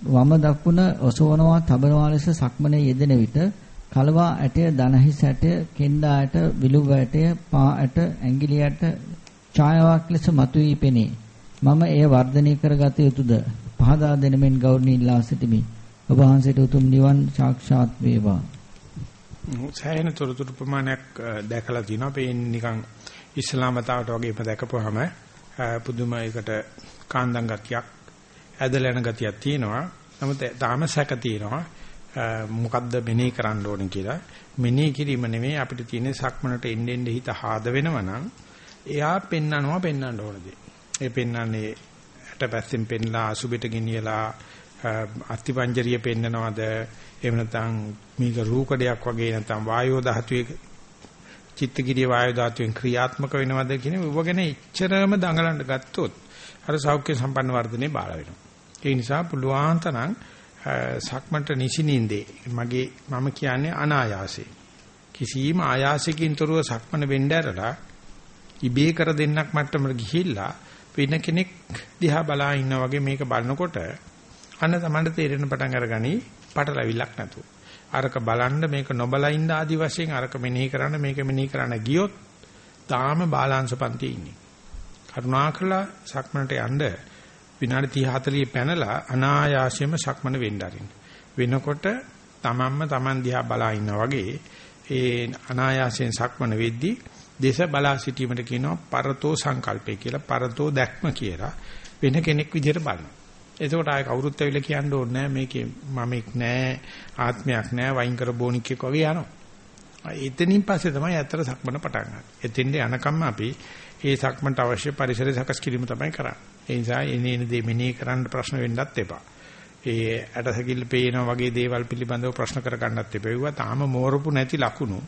[SPEAKER 2] වම දකුණ ඔසවනවා තබනවා ලෙස සක්මනේ යෙදෙන විට කලවා ඇටය දනහිස් ඇටය කෙන්ඩා ඇට විලුඹ ඇටය පා ඇට ඇඟිලි ඇට ඡායාවක් ලෙස මතුවී පෙනේ. මම එය වර්ධනය කරගත යුතුයද පහදා දෙනමින් ගෞරවණීය ඉල්ලා සිටිමි. ඔබ වහන්සේට උතුම් නිවන් සාක්ෂාත් වේවා.
[SPEAKER 1] සෑහෙන තොරතුරු ප්‍රමාණයක් දැකලා තිනවා. පේන්නේ නිකන් ඉස්ලාම මතාවට වගේම දැකපුවාම පුදුම එකට කාන්දම් ගතියක් ඇදලා යන ගතියක් තියෙනවා. නමුත් තාම සැක තියෙනවා. මොකද්ද මෙනෙහි කරන්න ඕනේ කියලා. මෙනෙහි කිරීම නෙමෙයි අපිට තියෙන සක්මනට එන්න එන්න හිත හාද වෙනවනම් එයා පෙන්නනවා පෙන්වන්න ඕනදී. ඒ පෙන්වන්නේ පැත්තෙන් පෙන්ලා අසුබෙට ගෙනියලා අස්තිපංජරිය පෙන්නනවද? එහෙම නැත්නම් මේක රූකඩයක් වගේ නැත්නම් වායෝ ධාතුවේ චිත්තගිරිය වායෝ ධාතුවෙන් ක්‍රියාත්මක වෙනවද කියන ඌව ගැන එච්චරම දඟලන්න ගත්තොත් අර සෞඛ්‍ය සම්පන්න වර්ධනේ බාල වෙනවා. ඒ නිසා පුළුවන් තරම් සක්මන්ට නිසිනින්දේ. මගේ මම කියන්නේ අනායාසේ කිසියම් ආයාසකින් තොරව සක්මන වෙන්න ඇරලා ඉබේ කර දෙන්නක් මට්ටමට ගිහිල්ලා වෙන කෙනෙක් දිහා බලා ඉන්නා වගේ මේක බලනකොට අන්න තමන්ට තේරෙන පටන් අරගනි පටලවිලක් නැතුව. අරක බලන්න මේක නොබලා ඉන්න ආදි වශයෙන් අරක මෙනෙහි කරන්න මේක මෙනෙහි කරන්න ගියොත් තාම බාලාංශ පන්තියේ ඉන්නේ. කරුණාකරලා සක්මනට යන්න විනාඩි 30 40 පැනලා අනායාසයෙන්ම සක්මන වෙන්න ආරින්න. වෙනකොට තමන්ම තමන් දිහා බලා ඉන්නා වගේ ඒ අනායාසයෙන් සක්මන වෙද්දී දේශ බලා සිටීමට කියනවා පරතෝ සංකල්පය කියලා පරතෝ දැක්ම කියලා වෙන කෙනෙක් විදිහට බලනවා. එතකොට ආය කවුරුත් ඇවිල්ලා කියන්න ඕනේ නැහැ මේකේ මමෙක් නැහැ ආත්මයක් නැහැ වයින් කර බොනික්ෙක් වගේ යනවා. එතනින් පස්සේ තමයි ඇත්තට සක්මන පටන් ගන්න. එතෙන්ද යනකම් අපි ඒ සක්මන්ට අවශ්‍ය පරිසරය සකස් කිරීම තමයි කරන්නේ. ඒ නිසා එනේන දේ මෙනෙහි කරන්න ප්‍රශ්න වෙන්නත් එපා. ඒ ඇටසකිල්ල පේනා වගේ දේවල් පිළිබඳව ප්‍රශ්න කර ගන්නත් එපා. ඒවා තාම මෝරපු නැති ලකුණු.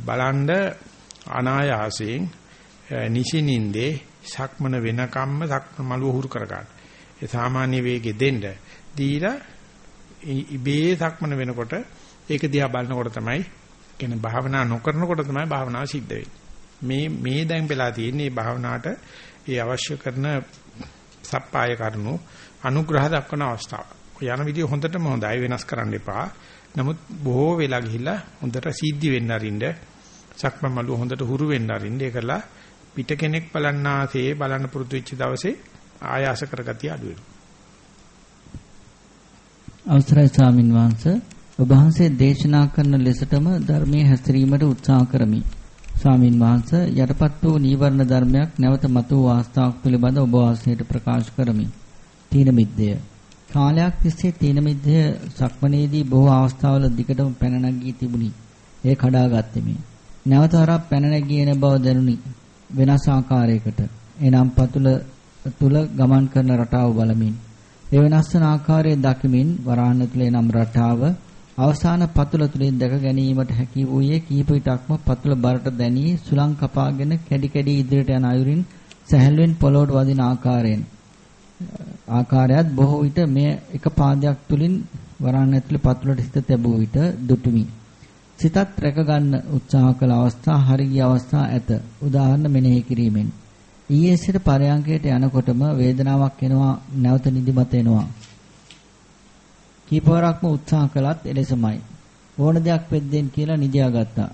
[SPEAKER 1] බලන්න අනායාසයෙන් නිසිනින්දේ සක්මන වෙනකම්ම සක්මන මළුව හුරු කර ගන්න. ඒ සාමාන්‍ය වේගෙ දෙන්න දීලා ඉබේ සක්මන වෙනකොට ඒක දිහා බලනකොට තමයි කියන්නේ භාවනා නොකරනකොට තමයි භාවනාව සිද්ධ වෙන්නේ. මේ මේ දැන් වෙලා තියෙන්නේ භාවනාවට ඒ අවශ්‍ය කරන සප්පාය කරනු අනුග්‍රහ දක්වන අවස්ථාව. යන විදිය හොඳටම හොඳයි වෙනස් කරන්න එපා. නමුත් බොහෝ වෙලා ගිහිල්ලා හොඳට සීද්ධි වෙන්න අරින්න සක්මන් මළුව හොඳට හුරු වෙන්න අරින්න ඒකලා පිට කෙනෙක් බලන්නාසේ බලන්න පුරුදු වෙච්ච දවසේ ආයාස කරගතිය අඩු වෙනවා.
[SPEAKER 2] අවසරයි ස්වාමින් වහන්සේ ඔබ වහන්සේ දේශනා කරන ලෙසටම ධර්මයේ හැසිරීමට උත්සාහ කරමි. ස්වාමින් වහන්සේ යටපත් වූ නීවරණ ධර්මයක් නැවත මතු වූ අවස්ථාවක් පිළිබඳ ඔබ වහන්සේට ප්‍රකාශ කරමි. තීන මිද්දය කාලයක් තිස්සේ තීන මිද්දය සක්මනේදී බොහෝ අවස්ථාවල දිගටම පැන නැගී තිබුණි. ඒ කඩාගත්තෙමි. නැවත වරක් පැන නැගී බව දැනුනි. වෙනස් ආකාරයකට. එනම් පතුල තුල ගමන් කරන රටාව බලමින් ඒ වෙනස් වන ආකාරයේ දකිමින් වරාහන තුල එනම් රටාව අවසාන පතුල තුලින් දැක ගැනීමට හැකි වූයේ කීප විටක්ම පතුල බරට දැනී සුලං කපාගෙන කැඩි කැඩි ඉදිරියට යන අයුරින් සැහැල්ලුවෙන් පොළොවට වදින ආකාරයෙන් ආකාරයත් බොහෝ විට මෙය එක පාදයක් තුලින් වරාහන ඇතුලේ පතුලට හිත තැබුව විට දුටුමි. සිතත් රැක ගන්න උත්සාහ කළ අවස්ථා හරිය අවස්ථා ඇත. උදාහරණ මෙනෙහි කිරීමෙන් ඊයේ සිට පරයන්කයට යනකොටම වේදනාවක් එනවා නැවත නිදිමත එනවා. කීපවරක්ම උත්සාහ කළත් එලෙසමයි. ඕන දෙයක් වෙද්දෙන් කියලා නිදියා ගත්තා.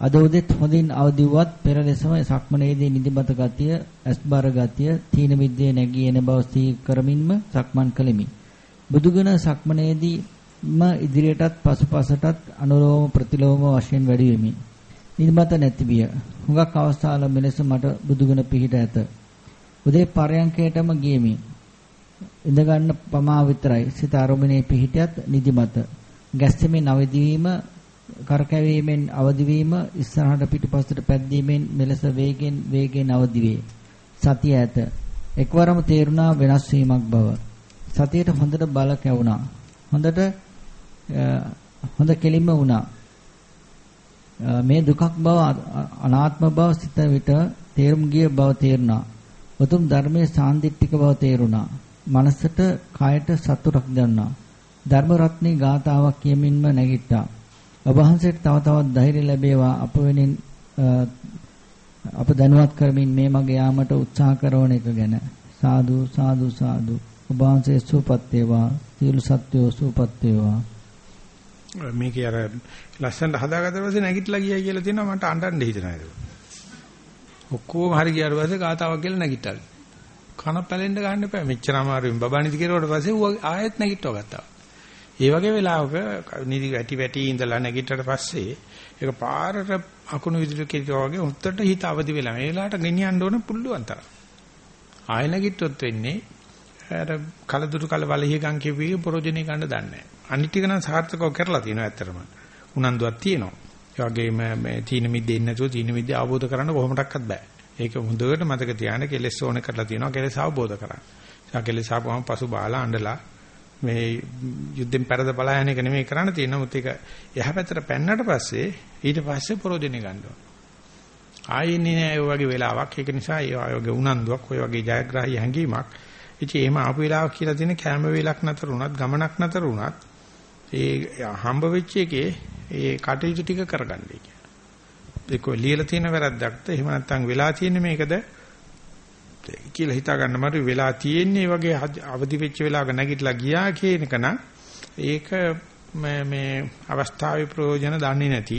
[SPEAKER 2] අද උදෙත් හොඳින් අවදිවුවත් පෙර ලෙසම සක්මනේදී නිදිමත ගතිය, ඇස්බර ගතිය, තීන මිද්දේ නැගී එන බව සිහි කරමින්ම සක්මන් කළෙමි. බුදුගුණ සක්මනේදීම ඉදිරියටත් පසුපසටත් අනුලෝම ප්‍රතිලෝම වශයෙන් වැඩි වෙමි. නිදිමත නැති විය. හුඟක් අවස්ථාවල මෙලෙස මට බුදුගුණ පිහිට ඇත. උදේ පරයන්කයටම ගියමි. ඉඳ ගන්න පමා විතරයි. සිත අරමුණේ පිහිටියත් නිදිමත. ගැස්සෙමින් අවදිවීම, කරකැවීමෙන් අවදිවීම, ඉස්සරහට පිටුපසට පැද්දීමෙන් මෙලෙස වේගෙන් වේගෙන් අවදි වේ. සතිය ඇත. එක්වරම තේරුණා වෙනස් වීමක් බව. සතියට හොඳට බල කැවුණා. හොඳට හොඳ කෙලින්ම වුණා. මේ දුකක් බව අනාත්ම බව සිත විට තේරුම් ගිය බව තේරුණා. උතුම් ධර්මයේ සාන්දිටික බව තේරුණා. මනසට කායට සතුටක් දැනුණා. ධර්ම රත්නේ ගාතාවක් කියමින්ම නැගිට්ටා. ඔබ වහන්සේට තව තවත් ධෛර්ය ලැබේවා අප වෙනින් අප දැනුවත් කරමින් මේ මග යාමට උත්සාහ කරන එක ගැන සාදු සාදු සාදු ඔබ වහන්සේ සුවපත් වේවා සියලු සත්වෝ සුවපත් වේවා
[SPEAKER 1] මේකේ අර ලස්සනට හදාගත්ත පස්සේ නැගිටලා ගියයි කියලා තියෙනවා මට අඬන්න හිතෙනවා ඒක. ඔක්කොම හරි ගියාට පස්සේ ගාතාවක් කියලා නැගිට්ටල්. කන පැලෙන්න ගන්න එපා. මෙච්චර අමාරුවෙන් බබානිදි කෙරුවට පස්සේ ඌ ආයෙත් නැගිටව ගත්තා. ඒ වගේ වෙලාවක නිදි වැටි වැටි ඉඳලා නැගිටට පස්සේ ඒක පාරට අකුණු විදුලි කෙරුවා වගේ උත්තර හිත අවදි වෙලා මේ වෙලාවට ගෙනියන්න ඕන පුළුවන් තරම්. ආයෙ නැගිට්ටොත් වෙන්නේ අර කලදුරු කල වලහිගම් කියුවේ ප්‍රෝජනේ ගන්න දන්නේ නැහැ. අනිත් ටික නම් සාර්ථකව කරලා තියෙනවා ඇත්තටම. උනන්දුවක් තියෙනවා. ඒ වගේම මේ තීන මිද්දේ ඉන්නේ නැතුව තීන මිද්දේ අවබෝධ කරගන්න කොහොමඩක්වත් බෑ. ඒක හොඳට මතක තියාගන්න කෙලෙස් ඕන කරලා තියෙනවා. කෙලෙස් අවබෝධ කරගන්න. ඒ කෙලෙස් ආපුවම පසු බාලා අඬලා මේ යුද්ධෙන් පෙරද බලා යන එක නෙමෙයි කරන්න තියෙන මුත් ඒක එහා පැත්තට පැන්නට පස්සේ ඊට පස්සේ ප්‍රෝජනෙ ගන්නවා. ආයෙන්නේ නෑ ඔය වගේ වෙලාවක්. ඒක නිසා ඒ වගේ උනන්දුවක් ඔය වගේ ජයග්‍රාහී හැඟීමක්. ඉතින් එහෙම ආපු වෙලාවක් කියලා තියෙන කැම වේලක් නැතර වුණත් ගමනක් නැතර වුණත් ඒ හම්බ වෙච්ච එකේ ඒ කටයුතු ටික කරගන්නයි කියන්නේ. ඒක ලියලා තියෙන වැරද්දක්ද එහෙම නැත්නම් වෙලා තියෙන්නේ මේකද කියලා හිතා ගන්න මට වෙලා තියෙන්නේ වගේ අවදි වෙච්ච වෙලාවක නැගිටලා ගියා කියන එක නම් ඒක මේ අවස්ථාවේ ප්‍රයෝජන දන්නේ නැති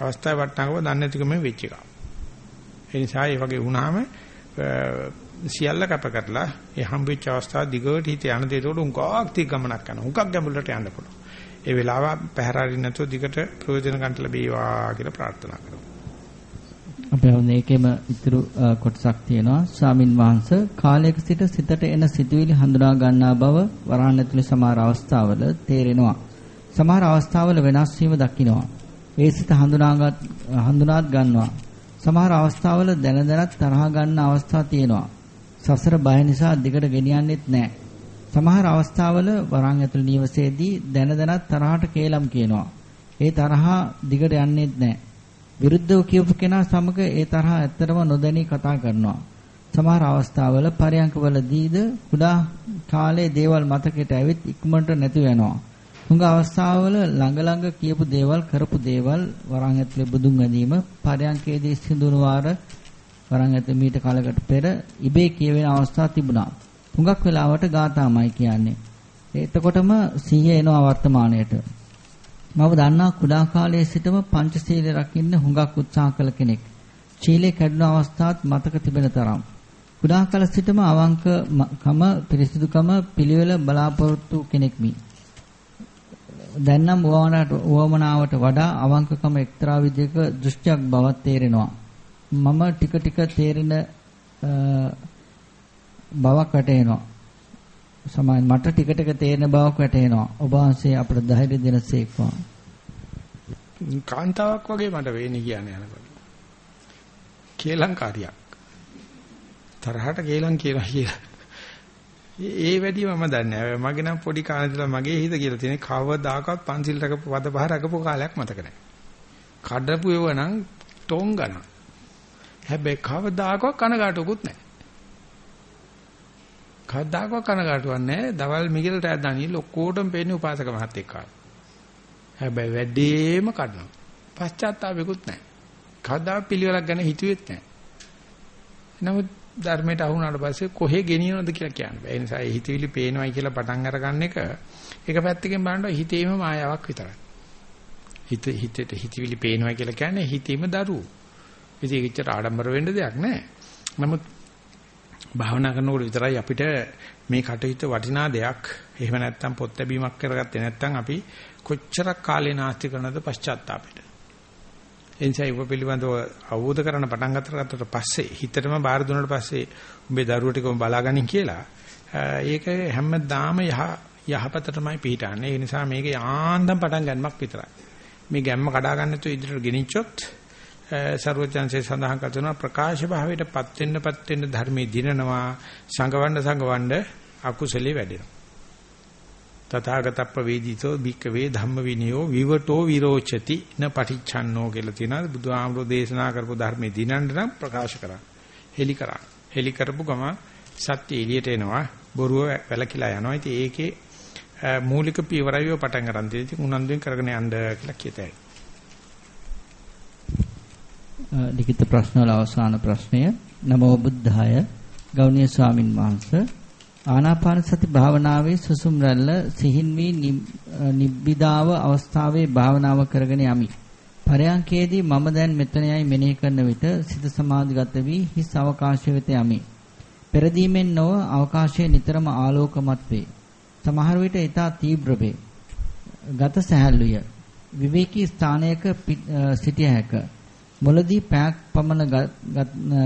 [SPEAKER 1] අවස්ථාවේ වටනකම දන්නේ නැතිකම වෙච්ච එක. ඒ නිසා මේ වගේ වුණාම සියල්ල කැප කරලා ඒ හම්බෙච්ච අවස්ථාව දිගට හිත යන දේට උන්කක් තිය ගමනක් යනවා. උන්කක් ගැඹුරට යන්න පුළුවන්. ඒ වෙලාව පැහැරාරින් නැතුව දිගට ප්‍රයෝජන ගන්න ලැබේවා කියලා ප්‍රාර්ථනා කරමු.
[SPEAKER 2] අපේ හොඳේකෙම ඉතුරු කොටසක් තියෙනවා. ස්වාමින් වහන්සේ කාලයක සිට සිතට එන සිතුවිලි හඳුනා ගන්නා බව වරහන් ඇතුලේ සමහර අවස්ථාවල තේරෙනවා. සමහර අවස්ථාවල වෙනස් වීම දකින්නවා. ඒ සිත හඳුනාගත් හඳුනාත් ගන්නවා. සමහර අවස්ථාවල දැන දැනත් තරහ ගන්න අවස්ථා තියෙනවා. සසර බය නිසා දිගට ගෙනියන්නෙත් නැහැ. සමහර අවස්ථාවල වරන් ඇතුළේ නිවසේදී දැන දැනත් තරහට කේලම් කියනවා. ඒ තරහා දිගට යන්නේත් නැහැ. විරුද්ධව කියපු කෙනා සමග ඒ තරහ ඇත්තටම නොදැනී කතා කරනවා. සමහර අවස්ථාවල පරයන්කවලදීද කුඩා කාලේ දේවල් මතකයට ඇවිත් ඉක්මනට නැති වෙනවා. හුඟ අවස්ථාවල ළඟ ළඟ කියපු දේවල් කරපු දේවල් වරන් ඇතුලේ බුදුන් වැඳීම පරයන්කේදී සිදුණු වාර වරන් ඇතුලේ මීට කාලයකට පෙර ඉබේ කියවෙන අවස්ථා තිබුණා. හුඟක් වෙලාවට ගාතාමයි කියන්නේ. එතකොටම සිහිය එනවා වර්තමාණයට. මම දන්නා කුඩා කාලයේ සිටම පංචශීලයේ රකින්න හුඟක් උත්සාහ කළ කෙනෙක්. ශීලයේ කැඩුණු අවස්ථාත් මතක තිබෙන තරම්. කුඩා කාල සිටම අවංකකම පිරිසිදුකම පිළිවෙල බලාපොරොත්තු කෙනෙක්මි. දැන් නම් වමනාවට වඩා අවංකකම එක්තරා විදිහක දෘෂ්ටියක් බවක් තේරෙනවා. මම ටික ටික තේරෙන බවක් වැටෙනවා. සමාන මට ටික ටික තේරෙන බවක් වැටෙනවා. ඔබ වහන්සේ අපට ධෛර්ය දෙනසේක්වා.
[SPEAKER 1] කාන්තාවක් වගේ මට වෙන්නේ කියන්නේ යනකොට. කේලංකාරියක්. තරහට කේලම් කියලා කියලා. ඒ වැඩි මම දන්නේ නැහැ. මගේ නම් පොඩි කාලේ ඉඳලා මගේ හිත කියලා තියෙන කවදාකවත් පන්සිල් රකපු වද පහ රකපු කාලයක් මතක නැහැ. කඩපු ඒව නම් ටොංගන. හැබැයි කවදාකවත් කනගාටුකුත් නැහැ. කවදාකවත් කනගාටුවක් නැහැ. දවල් මිගිලට ඇදණී ලොක්කොටම පේන්නේ උපාසක මහත්තයෙක් කාලා. හැබැයි වැඩේම කඩනවා. පශ්චාත්තාවෙකුත් නැහැ. කවදා පිළිවෙලක් ගැන හිතුවෙත් නැහැ. නමුත් ධර්මයට අහු වුණාට පස්සේ කොහෙ ගෙනියනවද කියලා කියන්න බෑ. ඒ නිසා හිතවිලි පේනවයි කියලා පටන් අරගන්න එක එක පැත්තකින් බලනකොට හිතේම මායාවක් විතරයි. හිත හිතේට හිතවිලි පේනවයි කියලා කියන්නේ හිතේම දරුවෝ. ඉතින් ඒකට ආඩම්බර වෙන්න දෙයක් නැහැ. නමුත් භාවනා කරනකොට විතරයි අපිට මේ කටයුත්ත වටිනා දෙයක්. එහෙම නැත්නම් පොත් ලැබීමක් කරගත්තේ නැත්නම් අපි කොච්චරක් කාලේ නාස්ති කරනද පශ්චාත්තාපෙට. එනිසා උප පිළිබඳව අවබෝධ කරන්න පටන් ගන්නකට පස්සේ හිතටම බාර දුන්නාට පස්සේ උඹේ දරුවෝ ටිකම බලාගනින් කියලා ඒක හැමදාම යහ යහපතටමයි පිටන්නේ. ඒ නිසා මේක යාන්දම් පටන් ගන්නමක් විතරයි. මේ ගැම්ම කඩා ගන්න තු ඉදිරියට ගෙනිච්චොත් ਸਰවඥාන්සේ සඳහන් කරනවා ප්‍රකාශ භාවයටපත් වෙන්නපත් වෙන්න ධර්මයේ දිනනවා සංගවන්න සංගවන්න අකුසලේ වැඩෙනවා. තථාගතප්ප වේදිතෝ භික්කවේ ධම්ම විනයෝ විවටෝ විරෝචති න පටිච්චන්නෝ කියලා තියෙනවා. බුදුහාමුදුරෝ දේශනා කරපු ධර්මයේ දිනන්න නම් ප්‍රකාශ කරා හෙලි කරා හෙලි කරපු ගම සත්‍ය එළියට එනවා. බොරුව වැලකිලා යනවා. ඉතින් ඒකේ මූලික පියවරයව පටන් ගන්න තියෙනවා. ඉතින් උනන්දුවෙන් කරගෙන යන්න කියලා කියතයි.
[SPEAKER 2] ලිඛිත ප්‍රශ්න වල අවසාන ප්‍රශ්නය නමෝ බුද්ධාය ගෞණීය ස්වාමින් වහන්සේ ආනාපාන සති භාවනාවේ සුසුම් රැල්ල සිහින් වී නිබ්බිදාව අවස්ථාවේ භාවනාව කරගෙන යමි. පරයන්කේදී මම දැන් මෙතනයි මෙනෙහි කරන විට සිත සමාධිගත වී හිස් අවකාශය වෙත යමි. පෙරදීමෙන් නොව අවකාශයේ නිතරම ආලෝකමත් වේ. සමහර විට ඊටා තීව්‍ර වේ. ගත සැහැල්ලුය. විවේකී ස්ථානයක සිටිය හැක. මුලදී පැයක් පමණ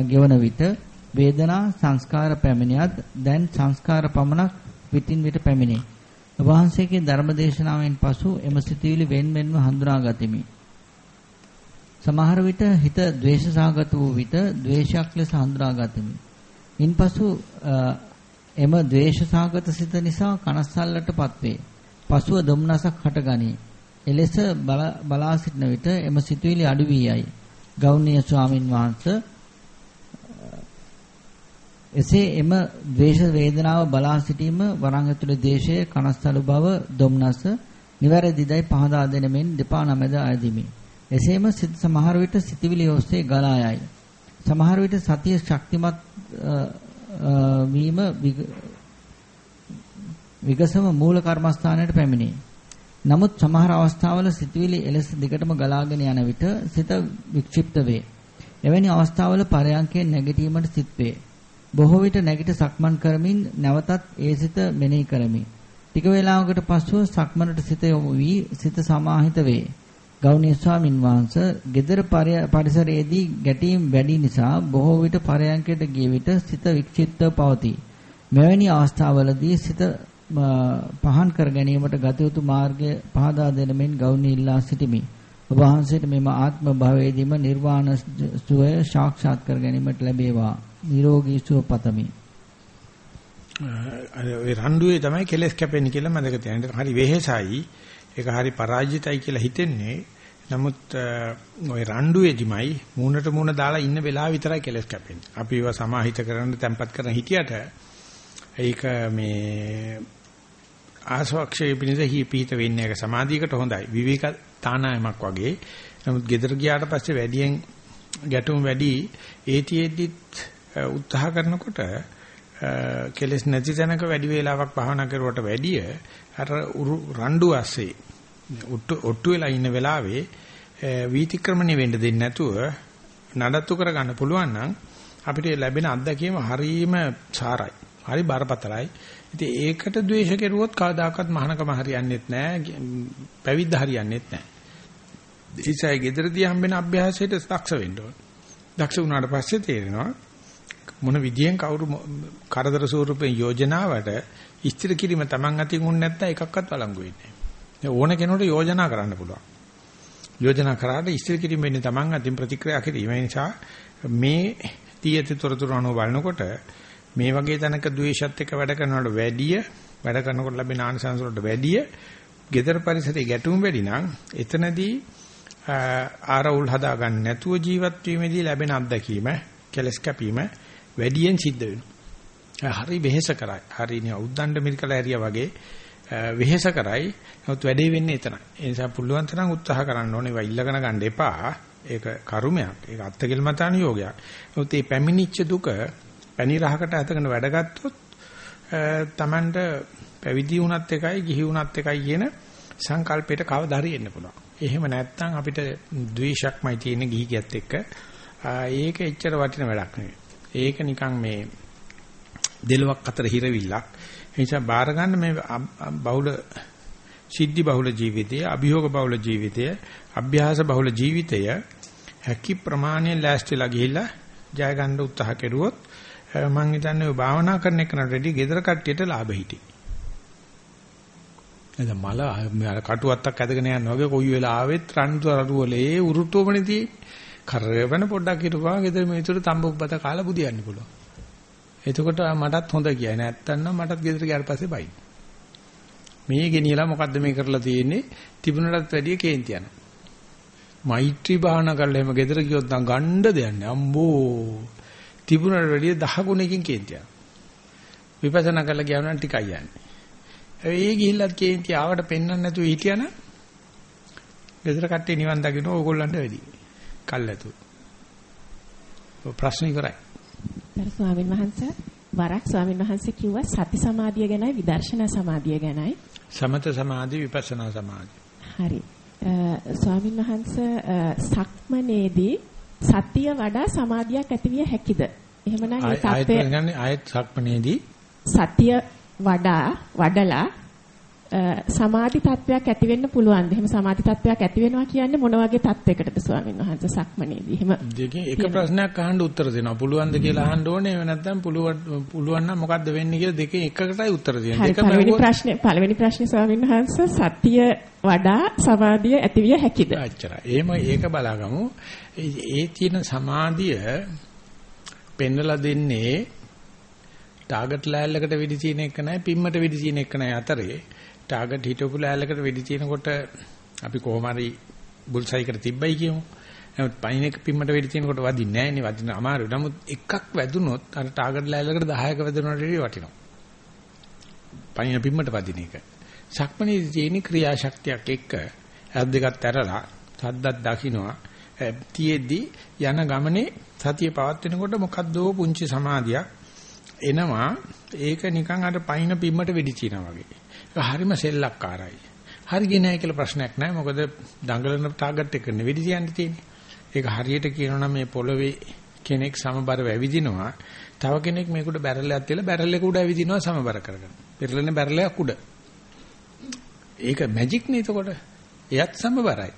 [SPEAKER 2] ගෙවන විට වේදනා සංස්කාර පැමිණියත් දැන් සංස්කාර පමණක් විටින් විට පැමිණේ. වහන්සේගේ ධර්මදේශනාවෙන් පසු එම සිතුවිලි වෙන් වෙන්ව හඳුනා ගතිමි. සමහර විට හිත ද්වේෂසහගත වූ විට ද්වේෂයක් ලෙස හඳුනා ගතිමි. ඉන්පසු එම ද්වේෂසහගත සිත නිසා කනස්සල්ලටපත් වේ. පසුව දුම්නසක් හටගනී. එලෙස බලා සිටන විට එම සිතුවිලි අඩු වී යයි. ගෞණීය ස්වාමින් වහන්සේ එසේ එම ද්වේෂ වේදනාව බලා සිටීම වරන් ඇතුළේ දේශයේ කනස්සලු බව දුම්නස නිවැරදිදයි පහදා දෙන මෙන් දෙපා නමද ආදිමි. එසේම සිත සමහර විට සිතවිලි ඔස්සේ ගලා යයි. සමහර විට සතිය ශක්තිමත් වීම විගසම මූල කර්මස්ථානයට පැමිණේ. නමුත් සමහර අවස්ථාවල සිතවිලි එලෙස දිගටම ගලාගෙන යන විට සිත වික්ෂිප්ත වේ. එවැනි අවස්ථාවල පරයන්කේ නැගිටීමට සිත් වේ. බොහෝ විට නැගිට සක්මන් කරමින් නැවතත් ඒ සිත මෙනෙහි කරමි. ටික වේලාවකට පසුව සක්මනට සිත යොමු වී සිත සමාහිත වේ. ගෞණීය ස්වාමින් වහන්සේ gedara පරිසරයේදී ගැටීම් වැඩි නිසා බොහෝ විට පරයන්කයට ගිය විට සිත වික්ෂිප්තව පවතී. මෙවැනි අවස්ථාවලදී සිත පහන් කර ගැනීමට ගත යුතු මාර්ගය පහදා දෙන මෙන් ගෞණීය ඉල්ලා සිටිමි. ඔබ වහන්සේට මෙම ආත්ම භවයේදීම නිර්වාණ සුවය සාක්ෂාත් කර ගැනීමට ලැබේවා. නිරෝගී සුව පතමි.
[SPEAKER 1] අර ඒ රණ්ඩුවේ තමයි කෙලස් කැපෙන්නේ කියලා මම දැක තියෙනවා. හරි වෙහෙසයි. ඒක හරි පරාජිතයි කියලා හිතෙන්නේ. නමුත් ওই රණ්ඩුවේදිමයි මූණට මූණ දාලා ඉන්න වෙලාව විතරයි කෙලස් කැපෙන්නේ. අපි ඒවා සමාහිත කරන්න තැම්පත් කරන හිටියට ඒක මේ ආසවක්ෂේ පිණිස හිපීත වෙන්නේ ඒක සමාධියකට හොඳයි. විවේක තානායමක් වගේ. නමුත් gedara ගියාට පස්සේ වැඩියෙන් ගැටුම් වැඩි ඒතිෙද්දිත් උත්සාහ කරනකොට කෙලස් නැති තැනක වැඩි වේලාවක් භාවනා කරුවට වැඩිය අර රණ්ඩු ඇස්සේ ඔට්ටු ඔට්ටු වෙලා ඉන්න වෙලාවේ වීතික්‍රමණය වෙන්න දෙන්නේ නැතුව නඩත්තු කරගන්න පුළුවන් නම් අපිට ලැබෙන අත්දැකීම හරීම සාරයි. හරි බරපතලයි. ඉතින් ඒකට ද්වේෂ කෙරුවොත් කවදාකවත් මහානකම හරියන්නේත් නැහැ. පැවිද්ද හරියන්නේත් නැහැ. ඉතින් ගෙදරදී හම්බෙන අභ්‍යාසයට දක්ෂ වෙන්න ඕන. දක්ෂ වුණාට පස්සේ තේරෙනවා මොන විදියෙන් කවුරු කරදර ස්වරූපයෙන් යෝජනාවට ඉස්තිර කිරීම Taman අතින් උන් නැත්නම් එකක්වත් වළංගු වෙන්නේ නැහැ. ඕන කෙනෙකුට යෝජනා කරන්න පුළුවන්. යෝජනා කරාට ඉස්තිර කිරීම වෙන්නේ Taman අතින් ප්‍රතික්‍රියා කිරීම. ඒ නිසා මේ තීයති තොරතුරු අනුව බලනකොට මේ වගේ තැනක ද්වේෂත් එක්ක වැඩ කරනවට වැඩිය වැඩ කරනකොට ලැබෙන ආනිසංස වලට වැඩිය gedara පරිසරයේ ගැටුම් වැඩි නම් එතනදී ආරවුල් හදා ගන්න නැතුව ජීවත් වීමේදී ලැබෙන අත්දැකීම කෙලස් කැපීම වැඩියෙන් සිද්ධ වෙනවා. හරි වෙහෙස කරයි. හරි නේ උද්දණ්ඩ මිරිකලා ඇරියා වගේ වෙහෙස කරයි. නමුත් වැඩේ වෙන්නේ එතනයි. ඒ නිසා පුළුවන් තරම් උත්සාහ කරන්න ඕනේ. ඒවා ඉල්ලගෙන ගන්න එපා. ඒක කර්මයක්. ඒක අත්කෙල්මතාන යෝගයක්. නමුත් මේ පැමිණිච්ච දුක පැණි රහකට අතගෙන වැඩගත්තොත් Tamanට පැවිදි වුණත් එකයි ගිහි වුණත් එකයි කියන සංකල්පයට කවදා හරි එන්න පුළුවන්. එහෙම නැත්නම් අපිට ද්වේෂයක්මයි තියෙන ගිහි කියත් එක්ක ඒක එච්චර වටින වැඩක් නෙවෙයි. ඒක නිකන් මේ දෙලොවක් අතර හිරවිල්ලක්. ඒ නිසා බාර ගන්න මේ බහුල සිද්ධි බහුල ජීවිතය, අභියෝග බහුල ජීවිතය, අභ්‍යාස බහුල ජීවිතය හැකි ප්‍රමාණයෙන් ලෑස්තිලා ගිහිල්ලා ජය ගන්න උත්සාහ කෙරුවොත් මම හිතන්නේ ඔය භාවනා කරන එකනට රෙඩි gedara කට්ටියට ලාභ හිටි. එද මල අර කටුවත්තක් ඇදගෙන යනවා වගේ කොයි වෙලාවෙත් රන්තු රරුවලේ උරුට්ටුවමනේ තියෙන්නේ. කරවන පොඩ්ඩක් හිටපුවා ගෙදර මේතර තඹුප්පත කාලා බුදියන්න පුළුවන්. එතකොට මටත් හොඳ කියයි නැත්තම් මටත් ගෙදර ගියාට පස්සේ බයි. මේ ගෙනියලා මොකද්ද මේ කරලා තියෙන්නේ? තිබුණටත් වැඩිය කේන්ති යනවා. මෛත්‍රී භාවනා කරලා එහෙම ගෙදර ගියොත් නම් ගණ්ඩ දෙයක් නෑ. අම්බෝ. තිබුණට වැඩිය 10 ගුණකින් කේන්ති යනවා. විපස්සනා කරලා ගියා නම් ටිකයි යන්නේ. ඒ ගිහිල්ලත් කේන්ති ආවට පෙන්වන්න නැතුව හිටියනම් ගෙදර කට්ටිය නිවන් දකින්න ඕගොල්ලන්ට වැඩි. කල්ැතු. ප්‍රශ්න ඉවරයි.
[SPEAKER 4] තර ස්වාමීන් වහන්සේ වරක් ස්වාමීන් වහන්සේ කිව්වා සති සමාධිය ගැනයි විදර්ශනා සමාධිය ගැනයි.
[SPEAKER 1] සමත සමාධි විපස්සනා සමාධි.
[SPEAKER 4] හරි. ස්වාමීන් වහන්සේ සක්මනේදී සතිය වඩා සමාධියක් ඇතිවිය හැකිද? එහෙමනම් ඒ
[SPEAKER 1] තත්ත්වය ආයත් සක්මනේදී
[SPEAKER 4] සතිය වඩා වඩලා සමාධි තත්වයක් ඇති වෙන්න පුළුවන්ද? එහෙම සමාධි තත්වයක් ඇති වෙනවා කියන්නේ මොන වගේ තත්වයකටද ස්වාමීන් වහන්සේ සක්මනේදී? එහෙම
[SPEAKER 1] දෙකෙන් එක ප්‍රශ්නයක් අහන්න උත්තර දෙනවා. පුළුවන්ද කියලා අහන්න ඕනේ. එහෙම නැත්නම් පුළුවන් පුළුවන් නම් මොකද්ද වෙන්නේ කියලා දෙකෙන් එකකටයි උත්තර දෙන්නේ.
[SPEAKER 4] දෙකම පළවෙනි ප්‍රශ්නේ පළවෙනි ප්‍රශ්නේ ස්වාමීන් වහන්සේ සතිය වඩා සමාධිය ඇතිවිය හැකිද?
[SPEAKER 1] අච්චරයි. එහෙම ඒක බලාගමු. ඒ තියෙන සමාධිය පෙන්නලා දෙන්නේ ටාගට් ලෑල්ලකට වෙඩි තියෙන එක නෑ පිම්මට වෙඩි තියෙන එක නෑ අතරේ ටාගට් හිටවපු ලෑල්ලකට වෙඩි තියෙනකොට අපි කොහොම හරි බුල්සයිකට තිබ්බයි කියමු. නමුත් පයින් එක පිම්මට වෙඩි තියෙනකොට වදින්නේ නැහැ නේ වදින අමාරුයි. නමුත් එකක් වැදුනොත් අර ටාගට් ලෑල්ලකට 10ක වැදුනට වටිනවා. පයින් පිම්මට වදින එක. සක්මණේදී තියෙන ක්‍රියාශක්තියක් එක්ක ඇස් දෙකත් ඇරලා සද්දක් දකින්නවා. තියේදී යන ගමනේ සතිය පවත්වනකොට මොකද්දෝ පුංචි සමාධියක් එනවා. ඒක නිකන් අර පයින් පිම්මට වෙඩි තියනවා වගේ. ඒක හරිම සෙල්ලක්කාරයි. හරිය නෑ කියලා ප්‍රශ්නයක් නෑ. මොකද දඟලන ටාගට් එක නෙවෙයි තියන්න තියෙන්නේ. ඒක හරියට කියනවා නම් මේ පොළවේ කෙනෙක් සමබරව ඇවිදිනවා. තව කෙනෙක් මේකට බැරලයක් තියලා බැරල් එක උඩ ඇවිදිනවා සමබර කරගෙන. පෙරලෙන බැරලයක් උඩ. ඒක මැජික් නේ එතකොට. එයත් සමබරයි.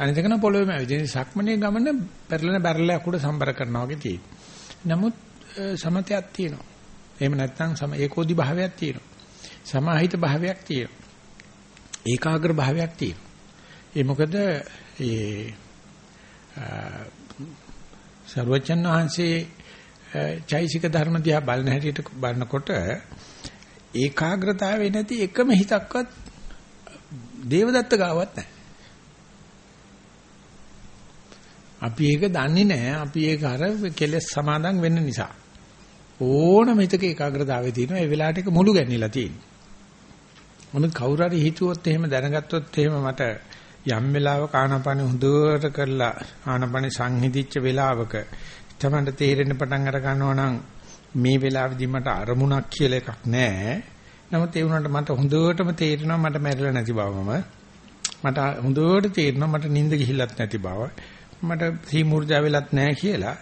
[SPEAKER 1] අනිත් එක නම් පොළොවේම ඇවිදින සක්මනේ ගමන පෙරලෙන බැරලයක් උඩ සම්බර කරනවා වගේ තියෙනවා. නමුත් සමතයක් තියෙනවා. එහෙම නැත්නම් සම ඒකෝදි භාවයක් තියෙනවා. සමාහිත භාවයක් තියෙනවා. ඒකාග්‍ර භාවයක් තියෙනවා. ඒ මොකද ඒ සර්වචන් වහන්සේ චෛසික ධර්ම දිහා බලන හැටියට බලනකොට ඒකාග්‍රතාවේ නැති එකම හිතක්වත් දේවදත්ත ගාවත් නැහැ. අපි ඒක දන්නේ නැහැ. අපි ඒක අර කෙලෙස් සමාදන් වෙන්න නිසා. ඕනම හිතක ඒකාග්‍රතාවයේ තියෙනවා. ඒ වෙලාවට ඒක මුළු ගැන්නිලා තියෙනවා. මොකද කවුරු හරි හිතුවොත් එහෙම දැනගත්තොත් එහෙම මට යම් වෙලාවක ආනාපානෙ හොඳට කරලා ආනාපානෙ සංහිදිච්ච වෙලාවක තමයි තේරෙන්න පටන් අර ගන්නවා නම් මේ වෙලාවේදී මට අරමුණක් කියලා එකක් නැහැ. නමුත් ඒ වුණාට මට හොඳටම තේරෙනවා මට මැරිලා නැති බවම. මට හොඳට තේරෙනවා මට නිින්ද ගිහිල්ලත් නැති බව. මට සීමුර්ජා වෙලත් නැහැ කියලා.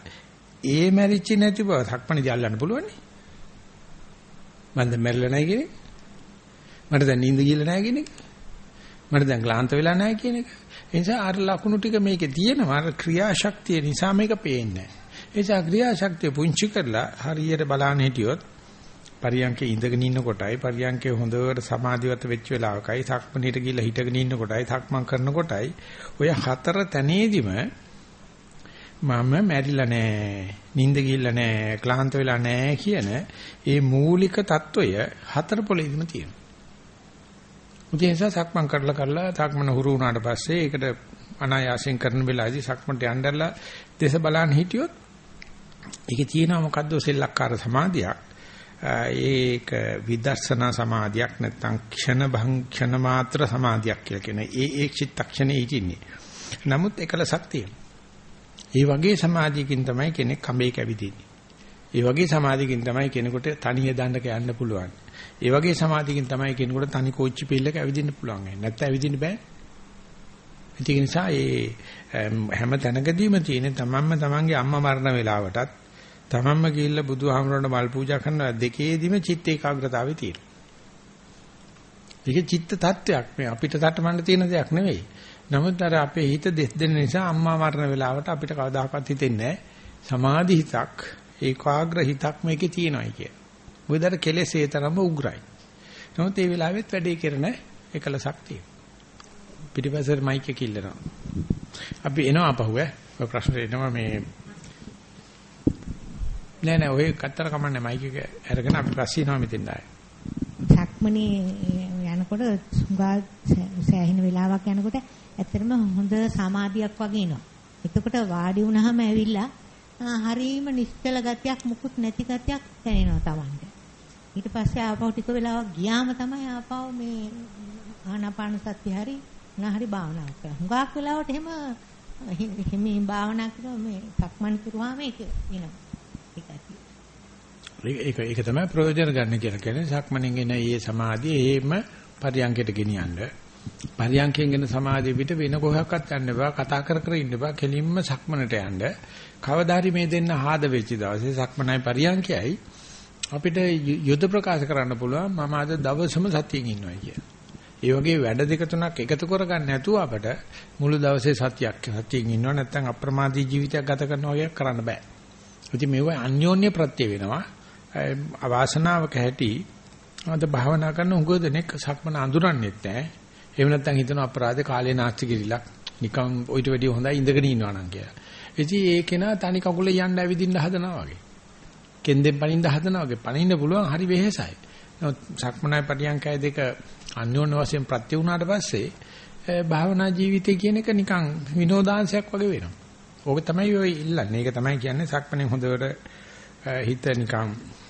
[SPEAKER 1] ඒ මැරිච්ච නැති බව සක්මණේදී අල්ලන්න පුළුවන් නේ. මන්ද මැරිලා නැහැ කියන්නේ. මට දැන් නිින්ද ගිහලා නැහැ කියන එක. මට දැන් ක්ලාන්ත වෙලා නැහැ කියන එක. ඒ නිසා අර ලකුණු ටික මේකේ තියෙනවා. අර ක්‍රියාශක්තිය නිසා මේක පේන්නේ නැහැ. ඒ නිසා ක්‍රියාශක්තිය පුංචි කරලා හරියට බලන්න හිටියොත් පරියන්කේ ඉඳගෙන ඉන්න කොටයි පරියන්කේ හොඳට සමාධිවත් වෙච්ච වෙලාවකයි සක්මණේට ගිහිල්ලා හිටගෙන ඉන්න කොටයි සක්මන් කරන කොටයි ඔය හතර තැනේදිම මම මැරිලා නෑ නිින්ද ගිහිල්ලා නෑ ක්ලාන්ත වෙලා නෑ කියන ඒ මූලික తত্ত্বය හතර පොළේදිම තියෙනවා. ඒ නිසා සක්මන් කරලා කරලා සක්මන හුරු වුණාට පස්සේ ඒකට අනායාසයෙන් කරන වෙලාවේදී සක්මන්ට යnderලා දේශ බලන්න හිටියොත් ඒකේ තියෙනවා මොකද්ද සෙල්ලක්කාර සමාධියක්. ඒක විදර්ශනා සමාධියක් නැත්නම් ක්ෂණ භං ක්ෂණ මාත්‍ර සමාධියක් කියලා කියන ඒ ඒ චිත්තක්ෂණේ ඉතින්නේ. නමුත් එකලසක් තියෙනවා. ඒ වගේ සමාධියකින් තමයි කෙනෙක් කඹේ කැවිදින්නේ. ඒ වගේ සමාධියකින් තමයි කෙනෙකුට තනිය දණ්ඩක යන්න පුළුවන්. ඒ වගේ සමාධියකින් තමයි කෙනෙකුට තනි කෝච්චි පිල්ලක ඇවිදින්න පුළුවන්. නැත්නම් ඇවිදින්න බෑ. ඒක නිසා ඒ හැම තැනකදීම තියෙන තමන්ම තමන්ගේ අම්මා මරණ වෙලාවටත් තමන්ම ගිහිල්ලා බුදුහාමරණ මල් පූජා කරන දෙකේදීම චිත්ත ඒකාග්‍රතාවය තියෙනවා. ඒක චිත්ත tattයක් මේ අපිට තටමන්න තියෙන දෙයක් නෙවෙයි. නමුත් අර අපේ හිත දෙස් දෙන නිසා අම්මා මරණ වෙලාවට අපිට කවදාකවත් හිතෙන්නේ සමාධි හිතක් ඒකාග්‍ර හිතක් මේකේ තියෙනවායි කිය. මොකද අර කෙලෙස් ඒ තරම්ම උග්‍රයි. නමුත් ඒ වෙලාවෙත් වැඩේ කරන එකලසක් තියෙනවා. පිටිපස්සට මයික් එක කිල්ලනවා. අපි එනවා අපහුව ඔය ප්‍රශ්නේ එනවා මේ නෑ නෑ ඔය කතර කමන්නේ මයික් එක අරගෙන අපි පස්සේ එනවා මෙතෙන් ආයේ.
[SPEAKER 5] සක්මනේ යනකොට සුගා සෑහෙන වෙලාවක් යනකොට ඇත්තටම හොඳ සමාධියක් වගේ එනවා. එතකොට වාඩි වුණාම ඇවිල්ලා හරීම නිශ්චල ගතියක් මුකුත් නැති ගතියක් දැනෙනවා Tamanට. ඊට පස්සේ ආපහු ටික වෙලාවක් ගියාම තමයි ආපහු මේ ආනාපාන සතිය හරි මොනහරි භාවනා කරා. හුඟක් වෙලාවට එහෙම හිමින් භාවනා කරා මේ සක්මන් කරුවාම ඒක එනවා.
[SPEAKER 1] ඒක ඒක තමයි ප්‍රයෝජන ගන්න කියලා කියන්නේ සක්මණෙන් එන ඒ සමාධිය එහෙම පරියංකයට ගෙනියන්න. පරියංකයෙන් එන සමාධිය පිට වෙන කොහොක්වත් යන්න බෑ කතා කර කර ඉන්න බෑ කෙලින්ම සක්මනට යන්න. කවදාරි මේ දෙන්න ආද වෙච්ච දවසේ සක්මනයි පරියංකයයි අපිට යුද ප්‍රකාශ කරන්න පුළුවන් මම අද දවසම සතියෙන් ඉන්නවා කියලා. ඒ වගේ වැඩ දෙක තුනක් එකතු කරගන්න නැතුව අපිට මුළු දවසේ සතියක් සතියෙන් ඉන්නව නැත්නම් අප්‍රමාදී ජීවිතයක් ගත කරනවා වගේ කරන්න බෑ. ඉතින් මේව අන්‍යෝන්‍ය ප්‍රත්‍ය වෙනවා. අවාසනාවක හැටි අද භාවනා කරන උගෝ දෙනෙක් සක්මන අඳුරන්නේත් නැහැ. එහෙම නැත්නම් හිතන අපරාධ කාලේ නාස්ති කිරිලක් නිකන් ඔయిత වැඩිය හොඳයි ඉඳගෙන ඉන්නවා නම් කියලා. ඉතින් ඒ කෙනා තනි කකුලේ යන්න ඇවිදින්න හදනවා වගේ. කෙන්දෙන් පනින්න හදනවා වගේ. පනින්න පුළුවන් හරි වෙහෙසයි. නමුත් සක්මනයි පටියංකය දෙක අන්‍යෝන්‍ය වශයෙන් ප්‍රත්‍ය වුණාට පස්සේ භාවනා ජීවිතය කියන එක නිකන් විනෝදාංශයක් වගේ වෙනවා. ඕක තමයි ඔය ඉල්ලන්නේ. ඒක තමයි කියන්නේ සක්මනේ හොඳට හිත නිකන්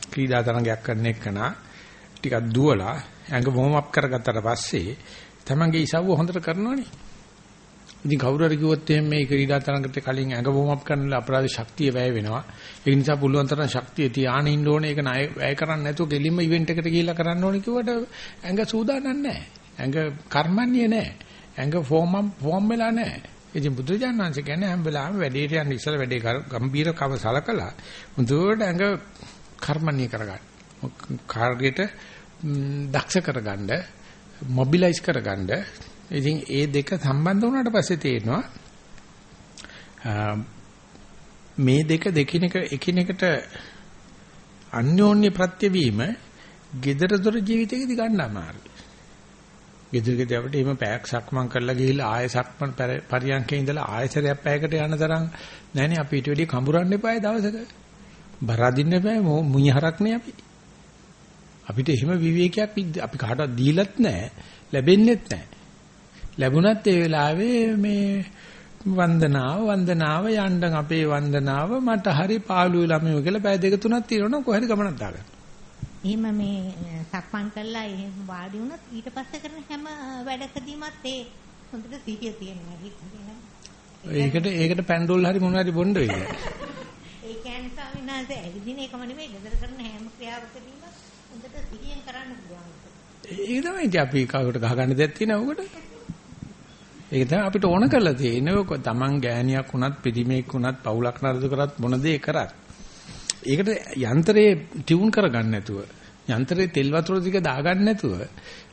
[SPEAKER 1] ක්‍රීඩා තරඟයක් කරන එකනා ටිකක් දුවලා ඇඟ වෝම් අප් කරගත්තට පස්සේ තමන්ගේ ඉසව්ව හොඳට කරනවනේ. ඉතින් කවුරු හරි කිව්වොත් එහෙනම් මේ ක්‍රීඩා තරඟට කලින් ඇඟ වෝම් අප් කරනලා අපරාධ ශක්තිය වැය වෙනවා. ඒ නිසා පුළුවන් තරම් ශක්තිය තියාන ඉන්න ඕනේ. ඒක ණය වැය කරන්නේ නැතුව ගෙලින්ම ඉවෙන්ට් එකට ගිහිල්ලා කරන්න ඕනේ කිව්වට ඇඟ සූදානම් නැහැ. ඇඟ කර්මන්නේ නැහැ. ඇඟ ෆෝම් ෆෝම් වෙලා නැහැ. ඉතින් බුදුරජාණන් වහන්සේ කියන්නේ හැම වෙලාවෙම වැඩේට යන ඉස්සල වැඩේ ගම්බීර කව සලකලා මුදුවට ඇඟ කර්මණීය කරගන්න. කාර්යයට දක්ෂ කරගන්න, මොබිලයිස් කරගන්න. ඉතින් ඒ දෙක සම්බන්ධ වුණාට පස්සේ තේරෙනවා මේ දෙක දෙකිනෙක එකිනෙකට අන්‍යෝන්‍ය ප්‍රත්‍යවීම gedara dora ජීවිතයේදී ගන්න අමාරුයි. ගෙදරකදී අපිට එහෙම පැයක් සක්මන් කරලා ගිහිල්ලා ආයෙ සක්මන් පරියන්කේ ඉඳලා ආයෙසරයක් පැයකට යන තරම් නැහනේ අපි ඊට වැඩිය කඹරන්න එපායි දවසක. බර අදින්න එපායි මුණි හරක්නේ අපි. අපිට එහෙම විවේකයක් අපි කාටවත් දීලත් නැහැ ලැබෙන්නෙත් නැහැ. ලැබුණත් ඒ වෙලාවේ මේ වන්දනාව වන්දනාව යන්න අපේ වන්දනාව මට හරි පාළුවේ ළමයෝ කියලා පැය දෙක තුනක් තියෙනවා කොහරි ගමනක් දාගන්න.
[SPEAKER 5] එහෙම මේ සක්මන් කළා එහෙම වාඩි වුණත් ඊට පස්සේ කරන හැම වැඩකදීමත් ඒ හොඳට සිහිය තියෙනවා.
[SPEAKER 1] ඒකට ඒකට පැන්ඩෝල් හරි මොනවා හරි බොන්න වෙයි.
[SPEAKER 5] ඒ කියන්නේ ස්වාමීන් වහන්සේ ඇවිදින එකම නෙමෙයි ගෙදර කරන හැම ක්‍රියාවකදීම හොඳට සිහියෙන් කරන්න පුළුවන්.
[SPEAKER 1] ඒක තමයි ඉතින් අපි කවුරුට ගහ ගන්න දෙයක් තියෙනව උකට. ඒක තමයි අපිට ඕන කරලා තියෙන්නේ. ඔක තමන් ගෑණියක් වුණත් පිරිමේක් වුණත් පවුලක් නරදු කරත් මොන දේ කරත් ඒකට යන්ත්‍රේ ටියුන් කරගන්න නැතුව යන්ත්‍රේ තෙල් වතුර ටික දාගන්න නැතුව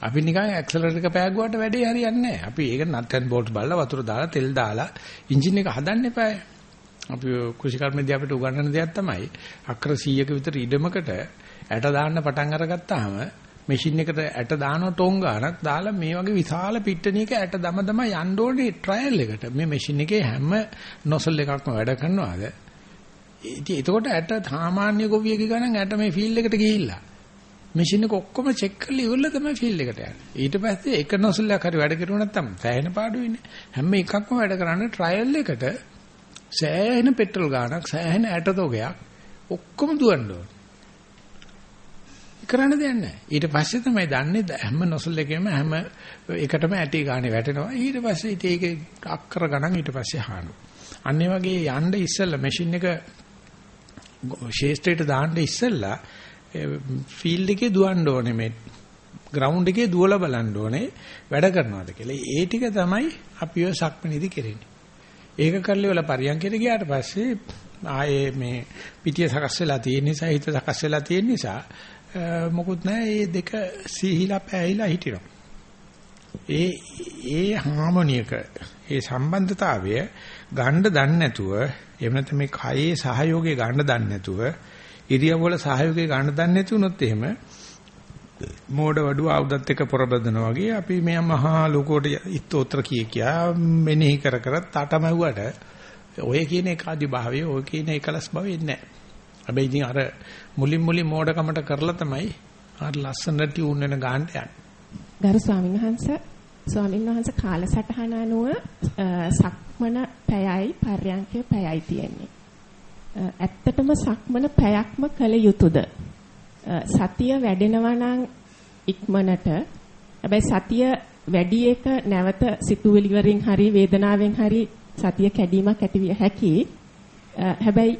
[SPEAKER 1] අපි නිකන් ඇක්සලරේටර් එක පෑගුවාට වැඩේ හරියන්නේ නැහැ. අපි ඒක නට් ඇන්ඩ් බෝල්ට් බලලා වතුර දාලා තෙල් දාලා එන්ජින් එක හදන්න එපායි. අපි කෘෂිකර්මදී අපිට උගන්වන දෙයක් තමයි අක්‍ර 100ක විතර ඉඩමකට ඇට දාන්න පටන් අරගත්තාම මැෂින් එකට ඇට දානවා ටෝන් ගානක් දාලා මේ වගේ විශාල පිට්ටනියක ඇට දම දම යන්න ඕනේ ට්‍රයල් එකට. මේ මැෂින් එකේ හැම නොසල් එකක්ම වැඩ කරනවාද? ඉතින් එතකොට ඇට සාමාන්‍ය ගොවියෙක් ගණන් ඇට මේ ෆීල්ඩ් එකට ගිහිල්ලා මැෂින් එක ඔක්කොම චෙක් කරලා ඉවරලා තමයි ෆීල්ඩ් එකට යන්නේ. ඊට පස්සේ එක නොසල් එකක් හරි වැඩ කරුවා නැත්තම් සෑහෙන පාඩු වෙන්නේ. හැම එකක්ම වැඩ කරන්නේ ට්‍රයල් එකට සෑහෙන පෙට්‍රල් ගානක් සෑහෙන ඇට තොගයක් ඔක්කොම දුවන්න ඕනේ. කරන්න දෙයක් නැහැ. ඊට පස්සේ තමයි දන්නේ හැම නොසල් එකෙම හැම එකටම ඇටි ගානේ වැටෙනවා. ඊට පස්සේ ඉතින් ඒක අක්කර ගණන් ඊට පස්සේ අහනවා. අන්න ඒ වගේ යන්න ඉස්සෙල්ලා මැෂින් එක ශේෂ්ත්‍රයට දාන්න ඉස්සෙල්ලා ෆීල්ඩ් එකේ දුවන්න ඕනේ මේ ග්‍රවුන්ඩ් එකේ දුවලා බලන්න ඕනේ වැඩ කරනවද කියලා. ඒ ටික තමයි අපි ඔය සක්මනේදී කරන්නේ. ඒක කරලි වල පරියන්කයට ගියාට පස්සේ ආයේ මේ පිටිය සකස් වෙලා තියෙන නිසා හිත සකස් වෙලා තියෙන නිසා මොකුත් නැහැ මේ දෙක සීහිලා පෑහිලා හිටිනවා. ඒ ඒ හාමෝනියක ඒ සම්බන්ධතාවය ගන්න දන්නේ නැතුව එහෙම නැත්නම් මේ කයේ සහයෝගය ගන්න දන්නේ නැතුව ඉරියව් වල සහයෝගය ගන්න දන්නේ නැති වුණොත් එහෙම මෝඩ වඩුව ආයුධත් එක්ක පොරබදනවා වගේ අපි මේ මහා ලෝකෝට ඉස්තෝත්‍ර කිය කියා මෙනෙහි කර කර තටමැව්වට ඔය කියන එකාදි භාවය ඔය කියන එකලස් භාවය නැහැ. හැබැයි ඉතින් අර මුලින් මුලින් මෝඩකමට කරලා තමයි අර ලස්සනට ටියුන් වෙන ගානට යන්නේ.
[SPEAKER 4] ගරු ස්වාමීන් වහන්සේ ස්වාමීන් වහන්සේ කාලසටහන අනුව සක්මන පැයයි පර්යංකය පැයයි තියෙන්නේ. ඇත්තටම සක්මන පැයක්ම කළ යුතුයද? සතිය වැඩෙනවා නම් ඉක්මනට හැබැයි සතිය වැඩි එක නැවත සිතුවිලි වලින් හරි වේදනාවෙන් හරි සතිය කැඩීමක් ඇති විය හැකියි. හැබැයි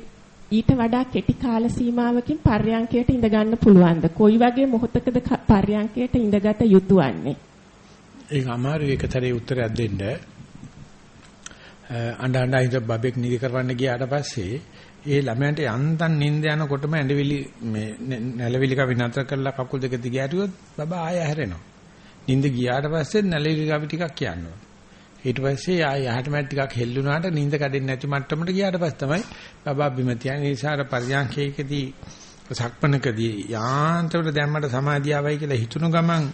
[SPEAKER 4] ඊට වඩා කෙටි කාල සීමාවකින් පර්යංකයට ඉඳ ගන්න පුළුවන්ද? කොයි වගේ මොහොතකද පර්යංකයට ඉඳගත යුතුයන්නේ?
[SPEAKER 1] ඒක අමාරු එකතරේ උත්තරයක් දෙන්න. අඬ අඬ හිට බබෙක් නිදි කරවන්න ගියාට පස්සේ ඒ ළමයන්ට යන්තම් නිින්ද යනකොටම ඇඬවිලි මේ නැලවිලි කවි නතර කරලා කකුල් දෙක දිග ඇරියොත් බබා ආය හැරෙනවා. නිින්ද ගියාට පස්සේ නැලවිලි කවි ටිකක් කියනවා. ඊට පස්සේ ආය යහට මැට් ටිකක් හෙල්ලුණාට නිින්ද කඩෙන්නේ නැති මට්ටමට ගියාට පස්සේ තමයි බබා බිම තියන්නේ. ඒ නිසා අර පරියන්කේකදී සක්මනකදී යාන්තමට දැම්මට සමාධිය ආවයි කියලා හිතුණු ගමන්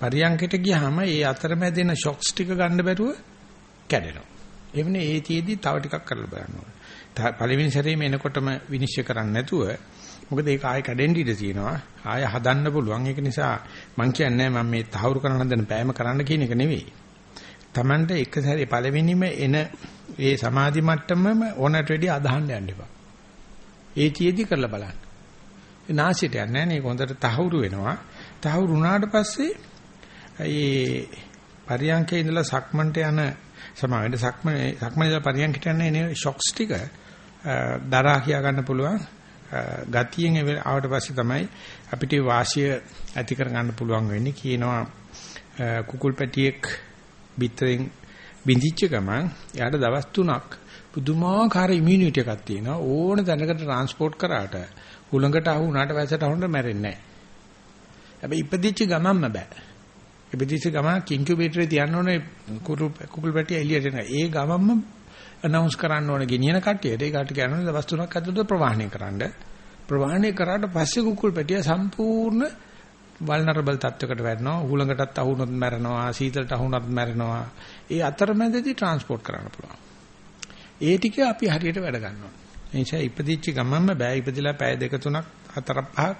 [SPEAKER 1] පරියන්කයට ගියාම ඒ අතරමැද එන ෂොක්ස් ටික ගන්න බැරුව කැඩෙනවා. එවනේ ඒ තියේදී තව ටිකක් කරලා බලන්න ඕනේ. පළවෙනි සැරේම එනකොටම විනිශ්චය කරන්න නැතුව මොකද ඒක ආයෙ කැඩෙන්න ඉඩ තියෙනවා. ආයෙ හදන්න පුළුවන්. ඒක නිසා මම කියන්නේ මම මේ තහවුරු කරන හදන පෑම කරන්න කියන එක නෙවෙයි. Tamante එක සැරේ පළවෙනිම එන ඒ සමාධි මට්ටමම ඕනට වැඩි අදහන්න යන්න එපා. ඒ තියේදී කරලා බලන්න. ඒ නාසියට යන්නේ නැහැ නේ හොඳට තහවුරු වෙනවා. තහවුරු වුණාට පස්සේ ඒ පරියන්කේ ඉඳලා සක්මන්ට යන සමාවෙන්න සක්මනේ සක්මනේ පරියන්කට යන එනේ ෂොක්ස් ටික දරා කියා ගන්න පුළුවන්. ගතියෙන් ආවට පස්සේ තමයි අපිට වාසිය ඇති කර ගන්න පුළුවන් වෙන්නේ. කියනවා කුකුල් පැටියෙක් පිටරෙන් බින්දිච්ච ගමන් එයාට දවස් 3ක් පුදුමාකාර ඉමුනිටි එකක් තියෙනවා. ඕන තැනකට ට්‍රාන්ස්පෝර්ට් කරාට හුලඟට අහු වුණාට වැසට අහුනට මැරෙන්නේ නැහැ. හැබැයි ඉපදිච්ච ගමන්ම බෑ. ඉපදිච්ච ගමන් ඉන්කියුබේටරේ තියන්න ඕනේ කුකුල් පැටිය එළියට එන ඒ ගමන්ම අනවුන්ස් කරන්න ඕනේ ගෙනියන කට්ටියට ඒ කට්ටිය කියනවා දවස් තුනක් ඇතුළත ප්‍රවාහණය කරන්න. ප්‍රවාහණය කරාට පස්සේ කුකුල් පැටිය සම්පූර්ණ වල්නරබල් තත්වයකට වැටෙනවා. උහුලඟටත් අහුනොත් මැරෙනවා, සීතලට අහුනොත් මැරෙනවා. ඒ අතරමැදදී ટ્રાන්ස්පෝර්ට් කරන්න පුළුවන්. ඒ ටික අපි හරියට වැඩ ගන්නවා. ඒ නිසා ඉපදිච්ච ගමන්ම බෑ ඉපදිලා පැය දෙක තුනක් හතර පහක්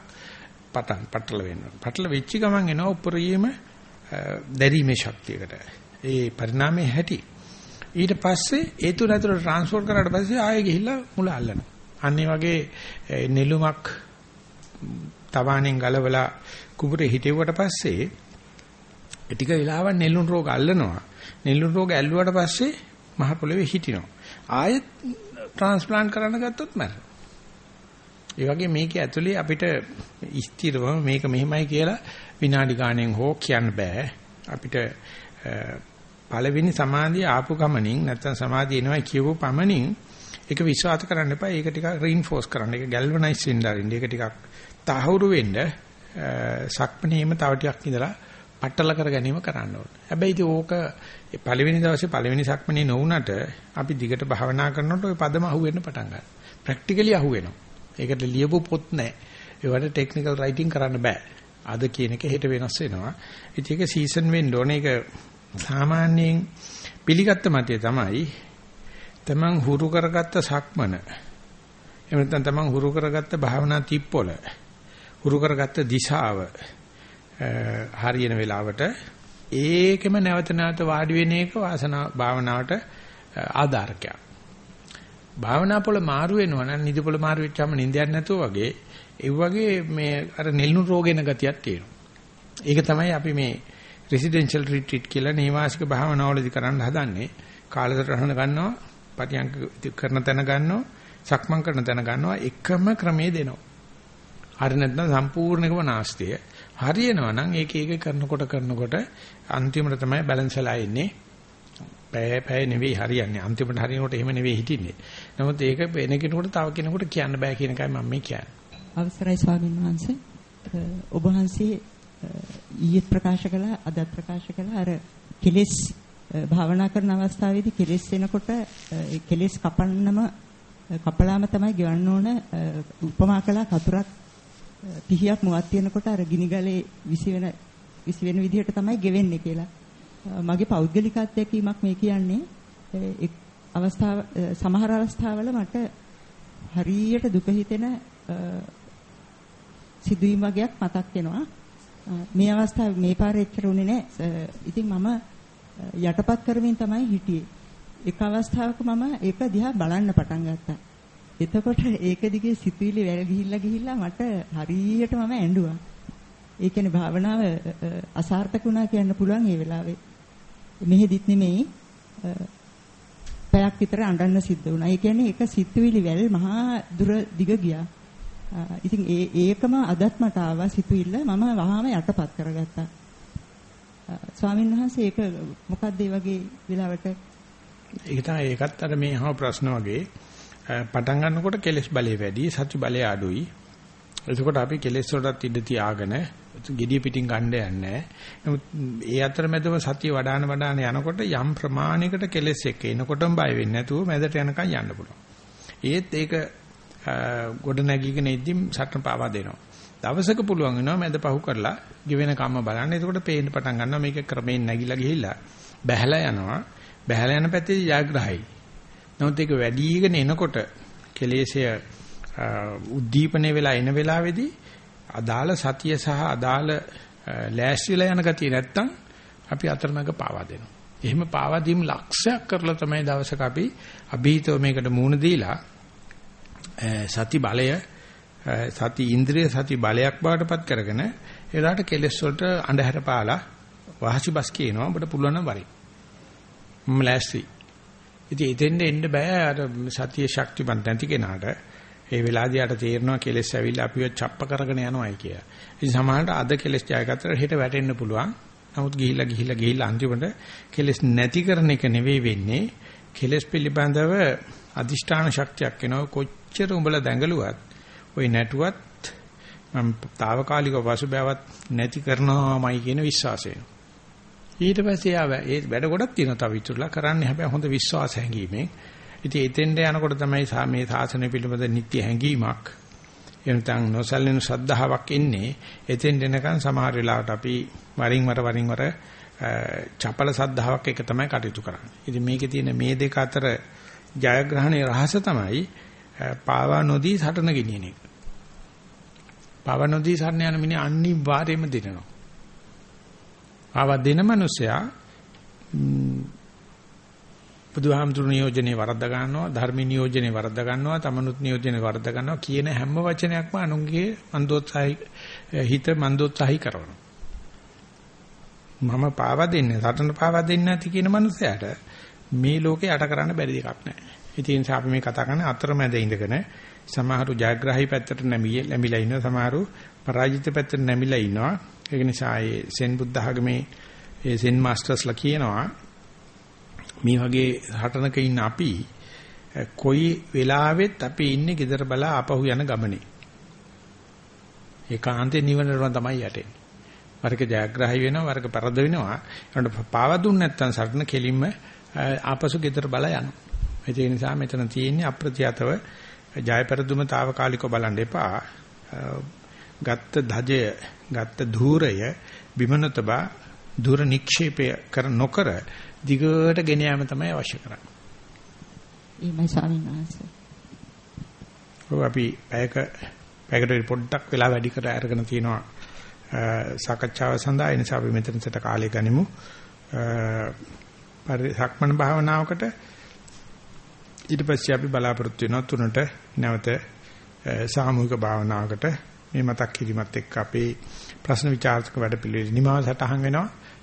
[SPEAKER 1] පටන් පටල වෙනවා. පටල වෙච්ච ගමන් එනවා උපරිම දැරීමේ ශක්තියකට. ඒ පරිණාමයේ හැටි. ඊට පස්සේ ඒ තුන ඇතුළට ට්‍රාන්ස්ෆර් කරාට පස්සේ ආයෙ ගිහිල්ලා මුල අල්ලනවා. අන්න වගේ නෙළුමක් තවාණෙන් ගලවලා කුඹුරේ හිටෙව්වට පස්සේ ටික වෙලාවක් නෙළුම් රෝග අල්ලනවා. නෙළුම් රෝග ඇල්ලුවාට පස්සේ මහ පොළවේ හිටිනවා. ආයෙත් ට්‍රාන්ස්ප්ලාන්ට් කරන්න ගත්තොත් මැරෙනවා. ඒ වගේ මේකේ ඇතුලේ අපිට ස්ථිරවම මේක මෙහෙමයි කියලා විනාඩි ගාණෙන් හෝ කියන්න බෑ. අපිට පළවෙනි සමාධිය ආපු ගමනින් නැත්තම් සමාධිය එනවා කියවපු පමණින් ඒක විශ්වාස කරන්න එපා. ඒක ටිකක් රීන්ෆෝස් කරන්න. ඒක ගැල්වනයිස් වෙන්න ආරින්න. ඒක ටිකක් තහවුරු වෙන්න සක්මණේම තව ටිකක් ඉඳලා පටල කර ගැනීම කරන්න ඕනේ. හැබැයි ඉතින් ඕක පළවෙනි දවසේ පළවෙනි සක්මණේ නොවුනට අපි දිගට භාවනා කරනකොට ওই පදම අහුවෙන්න පටන් ගන්නවා. ප්‍රැක්ටිකලි අහුවෙනවා. ඒකට ලියපු පොත් නැහැ. ඒවට ටෙක්නිකල් රයිටින් කරන්න බෑ. අද කියන එක හෙට වෙනස් වෙනවා. ඉතින් ඒක සීසන් වෙන්න ඕනේ. ඒක සාමාන්‍යයෙන් පිළිගත්ත මතය තමයි තමන් හුරු කරගත්ත සක්මන. එහෙම නැත්නම් තමන් හුරු කරගත්ත භාවනා තිප්පොල. හුරු කරගත්ත දිශාව හරියන වෙලාවට ඒකෙම නැවත නැවත වාඩි වෙන එක වාසනා භාවනාවට ආධාරකයක්. භාවනා පොළ මාරු වෙනවා නම් නිදි පොළ මාරු වෙච්චාම නිින්දයක් නැතුව වගේ ඒ වගේ මේ අර නෙල්නු රෝගෙන ගතියක් තියෙනවා. ඒක තමයි අපි මේ රෙසිඩෙන්ෂල් රිට්‍රීට් කියලා නේවාසික භාවනාවලදී කරන්න හදන්නේ. කාලසටහන ගන්නවා, පටියංක කරන තැන ගන්නවා, සක්මන් කරන තැන ගන්නවා එකම ක්‍රමයේ දෙනවා. හරි නැත්නම් සම්පූර්ණකම නාස්තිය. හරියනවා නම් ඒක ඒක කරනකොට කරනකොට අන්තිමට තමයි බැලන්ස් වෙලා එන්නේ. පැය පැය නෙවෙයි හරියන්නේ. අන්තිමට හරියනකොට එහෙම නෙවෙයි හිටින්නේ. නමුත් ඒක වෙන කෙනෙකුට තව කෙනෙකුට කියන්න බෑ කියන එකයි මම මේ කියන්නේ.
[SPEAKER 3] අවසරයි ස්වාමීන් වහන්සේ. ඔබ වහන්සේ ඊයේ ප්‍රකාශ කළා අද ප්‍රකාශ කළා අර කෙලෙස් භාවනා කරන අවස්ථාවේදී කෙලෙස් එනකොට ඒ කෙලෙස් කපන්නම කපලාම තමයි ගෙවන්න ඕන උපමා කළා කතුරක් පිහියක් මුවත් තියෙනකොට අර ගිනිගලේ විසි වෙන විසි වෙන විදිහට තමයි ගෙවෙන්නේ කියලා. මගේ පෞද්ගලික අත්දැකීමක් මේ කියන්නේ එක් අවස්ථාව සමහර අවස්ථාවල මට හරියට දුක හිතෙන සිදුවීම් වගේක් මතක් වෙනවා. මේ අවස්ථාවේ මේ පාරේ එච්චර උනේ නැහැ. ඉතින් මම යටපත් කරමින් තමයි හිටියේ. එක අවස්ථාවක මම ඒක දිහා බලන්න පටන් ගත්තා. එතකොට ඒක දිගේ සිතුවිලි වැල ගිහිල්ලා ගිහිල්ලා මට හරියට මම ඇඬුවා. ඒ කියන්නේ භාවනාව අසාර්ථක වුණා කියන්න පුළුවන් ඒ වෙලාවේ. මෙහෙදිත් නෙමෙයි පැයක් විතර අඬන්න සිද්ධ වුණා. ඒ කියන්නේ ඒක සිතුවිලි වැල් මහා දුර දිග ගියා. ඉතින් ඒ ඒකම අදත් මට ආවා සිතුවිල්ල මම වහාම යටපත් කරගත්තා. ස්වාමීන් වහන්සේ ඒක මොකද්ද ඒ වගේ වෙලාවට
[SPEAKER 1] ඒක තමයි ඒකත් අර මේ අහන ප්‍රශ්න වගේ පටන් ගන්නකොට කෙලස් බලය වැඩි සත්‍ය බලය අඩුයි. එතකොට අපි කෙලස් වලට ඉඩ තියාගෙන gediya පිටින් ගන්න යන්නේ. නමුත් ඒ අතරමැදම සතිය වඩාන වඩාන යනකොට යම් ප්‍රමාණයකට කෙලස් එක්ක එනකොටම බය වෙන්නේ නැතුව මැදට යනකම් යන්න පුළුවන්. ඒත් ඒක ගොඩ නැගීගෙන ඉද්දි සටන පාවා දෙනවා. දවසක පුළුවන් වෙනවා මැද පහු කරලා ගෙවෙන කම්ම බලන්න. එතකොට පේන්න පටන් ගන්නවා මේක ක්‍රමයෙන් නැగిලා ගිහිල්ලා බැහැලා යනවා. බැහැලා යන පැත්තේ ජයග්‍රහයි. නමුත් ඒක වැඩිගෙන එනකොට කෙලෙසය උද්දීපනය වෙලා එන වෙලාවේදී අදාළ සතිය සහ අදාළ ලෑස්තිලා යන ගතිය නැත්තම් අපි අතරමඟ පාවා දෙනවා. එහෙම පාවා දීම් ලක්ෂයක් කරලා තමයි දවසක අපි අභීතව මේකට මූණ දීලා සති බලය සති ඉන්ද්‍රිය සති බලයක් බවට පත් කරගෙන ඒලාට කෙලෙස් වලට අඳුර පාලා වාසිබස් කියනවා ඔබට පුළුවන් නම් වරි. මම ලෑස්ති. ඉතින් එතෙන්ද එන්න බෑ අර සතිය ශක්තිමත් නැති කෙනාට. ඒ වෙලාවදී යට තේරෙනවා කෙලස් ඇවිල්ලා අපිව ڇප්ප කරගෙන යනවායි කියලා. ඉතින් සමහරවිට අද කෙලස් ජයගත්තට හෙට වැටෙන්න පුළුවන්. නමුත් ගිහිල්ලා ගිහිල්ලා ගිහිල්ලා අන්තිමට කෙලස් නැති කරන එක නෙවෙයි වෙන්නේ. කෙලස් පිළිබඳව අදිෂ්ඨාන ශක්තියක් එනවා. කොච්චර උඹලා දැඟලුවත් ওই නැටුවත් මම తాවකාලික පසුබෑවත් නැති කරනවාමයි කියන විශ්වාසය. ඊට පස්සේ ආව ඒ වැඩ ගොඩක් තියෙනවා තව ඉතුරුලා කරන්න හැබැයි හොඳ විශ්වාස හැඟීමෙන් ඉතින් එතෙන්ට යනකොට තමයි මේ සාසනය පිළිබඳ නිත්‍ය හැඟීමක් එනතන් නොසල්ලෙන ශ්‍රද්ධාවක් ඉන්නේ. එතෙන් එනකන් සමහර වෙලාවට අපි වරින් වර වරින් වර චපල සද්ධාාවක් එක තමයි කටයුතු කරන්නේ. ඉතින් මේකේ තියෙන මේ දෙක අතර ජයග්‍රහණයේ රහස තමයි පාවා නොදී සටන ගෙනියන එක. පාවා නොදී සටන යන මිනිහ අනිවාර්යයෙන්ම දිනනවා. පාවා දෙන මිනිසයා බුදුහාමුදුරු නියෝජනේ වරද්ද ගන්නවා ධර්ම නියෝජනේ වරද්ද ගන්නවා තමනුත් නියෝජනේ වරද්ද ගන්නවා කියන හැම වචනයක්ම අනුන්ගේ මන්දෝත්සාහි හිත මන්දෝත්සාහි කරනවා. මම පාවා දෙන්නේ සටන පාවා දෙන්නේ නැති කියන මනුස්සයාට මේ ලෝකේ යට කරන්න බැරි දෙයක් නැහැ. ඉතින් ඒ නිසා අපි මේ කතා කරන්නේ අතරමැද ඉඳගෙන සමහරු ජයග්‍රාහී පැත්තට නැමිලා ඉන්නවා. සමහරු පරාජිත පැත්තට නැමිලා ඉන්නවා. ඒක නිසා ඒ සෙන් බුද්ධ ආගමේ ඒ සෙන් මාස්ටර්ස්ලා කියනවා මේ වගේ හටනක ඉන්න අපි කොයි වෙලාවෙත් අපි ඉන්නේ gedara බලා ආපහු යන ගමනේ. ඒකාන්තේ නිවනට තමයි යටෙන්නේ වර්ග ජයග්‍රාහී වෙනවා වර්ග පරද වෙනවා. ඒකට පාව දුන්නේ නැත්නම් සරණ කෙලින්ම ආපසු gedara බලා යනවා. ඒ නිසා මෙතන තියෙන්නේ අප්‍රත්‍යතව ජය පෙරදුම తాවකාලිකව බලන්න එපා. ගත්ත ධජය, ගත්ත ධූරය බිමනතබා දුර නික්ෂේපය කර නොකර දිගට ගෙන යාම තමයි අවශ්‍ය කරන්නේ.
[SPEAKER 3] ඊමයි ස්වාමීන් වහන්සේ.
[SPEAKER 1] ඔව් අපි පැයක පැයකට පොඩ්ඩක් වෙලා වැඩි කර අරගෙන තියෙනවා සාකච්ඡාව සඳහා ඒ නිසා අපි මෙතන සිට කාලය ගනිමු. සක්මන් භාවනාවකට ඊට පස්සේ අපි බලාපොරොත්තු වෙනවා තුනට නැවත සාමූහික භාවනාවකට මේ මතක් කිරීමත් එක්ක අපේ ප්‍රශ්න විචාරක වැඩ පිළිවෙල නිමාව සටහන් වෙනවා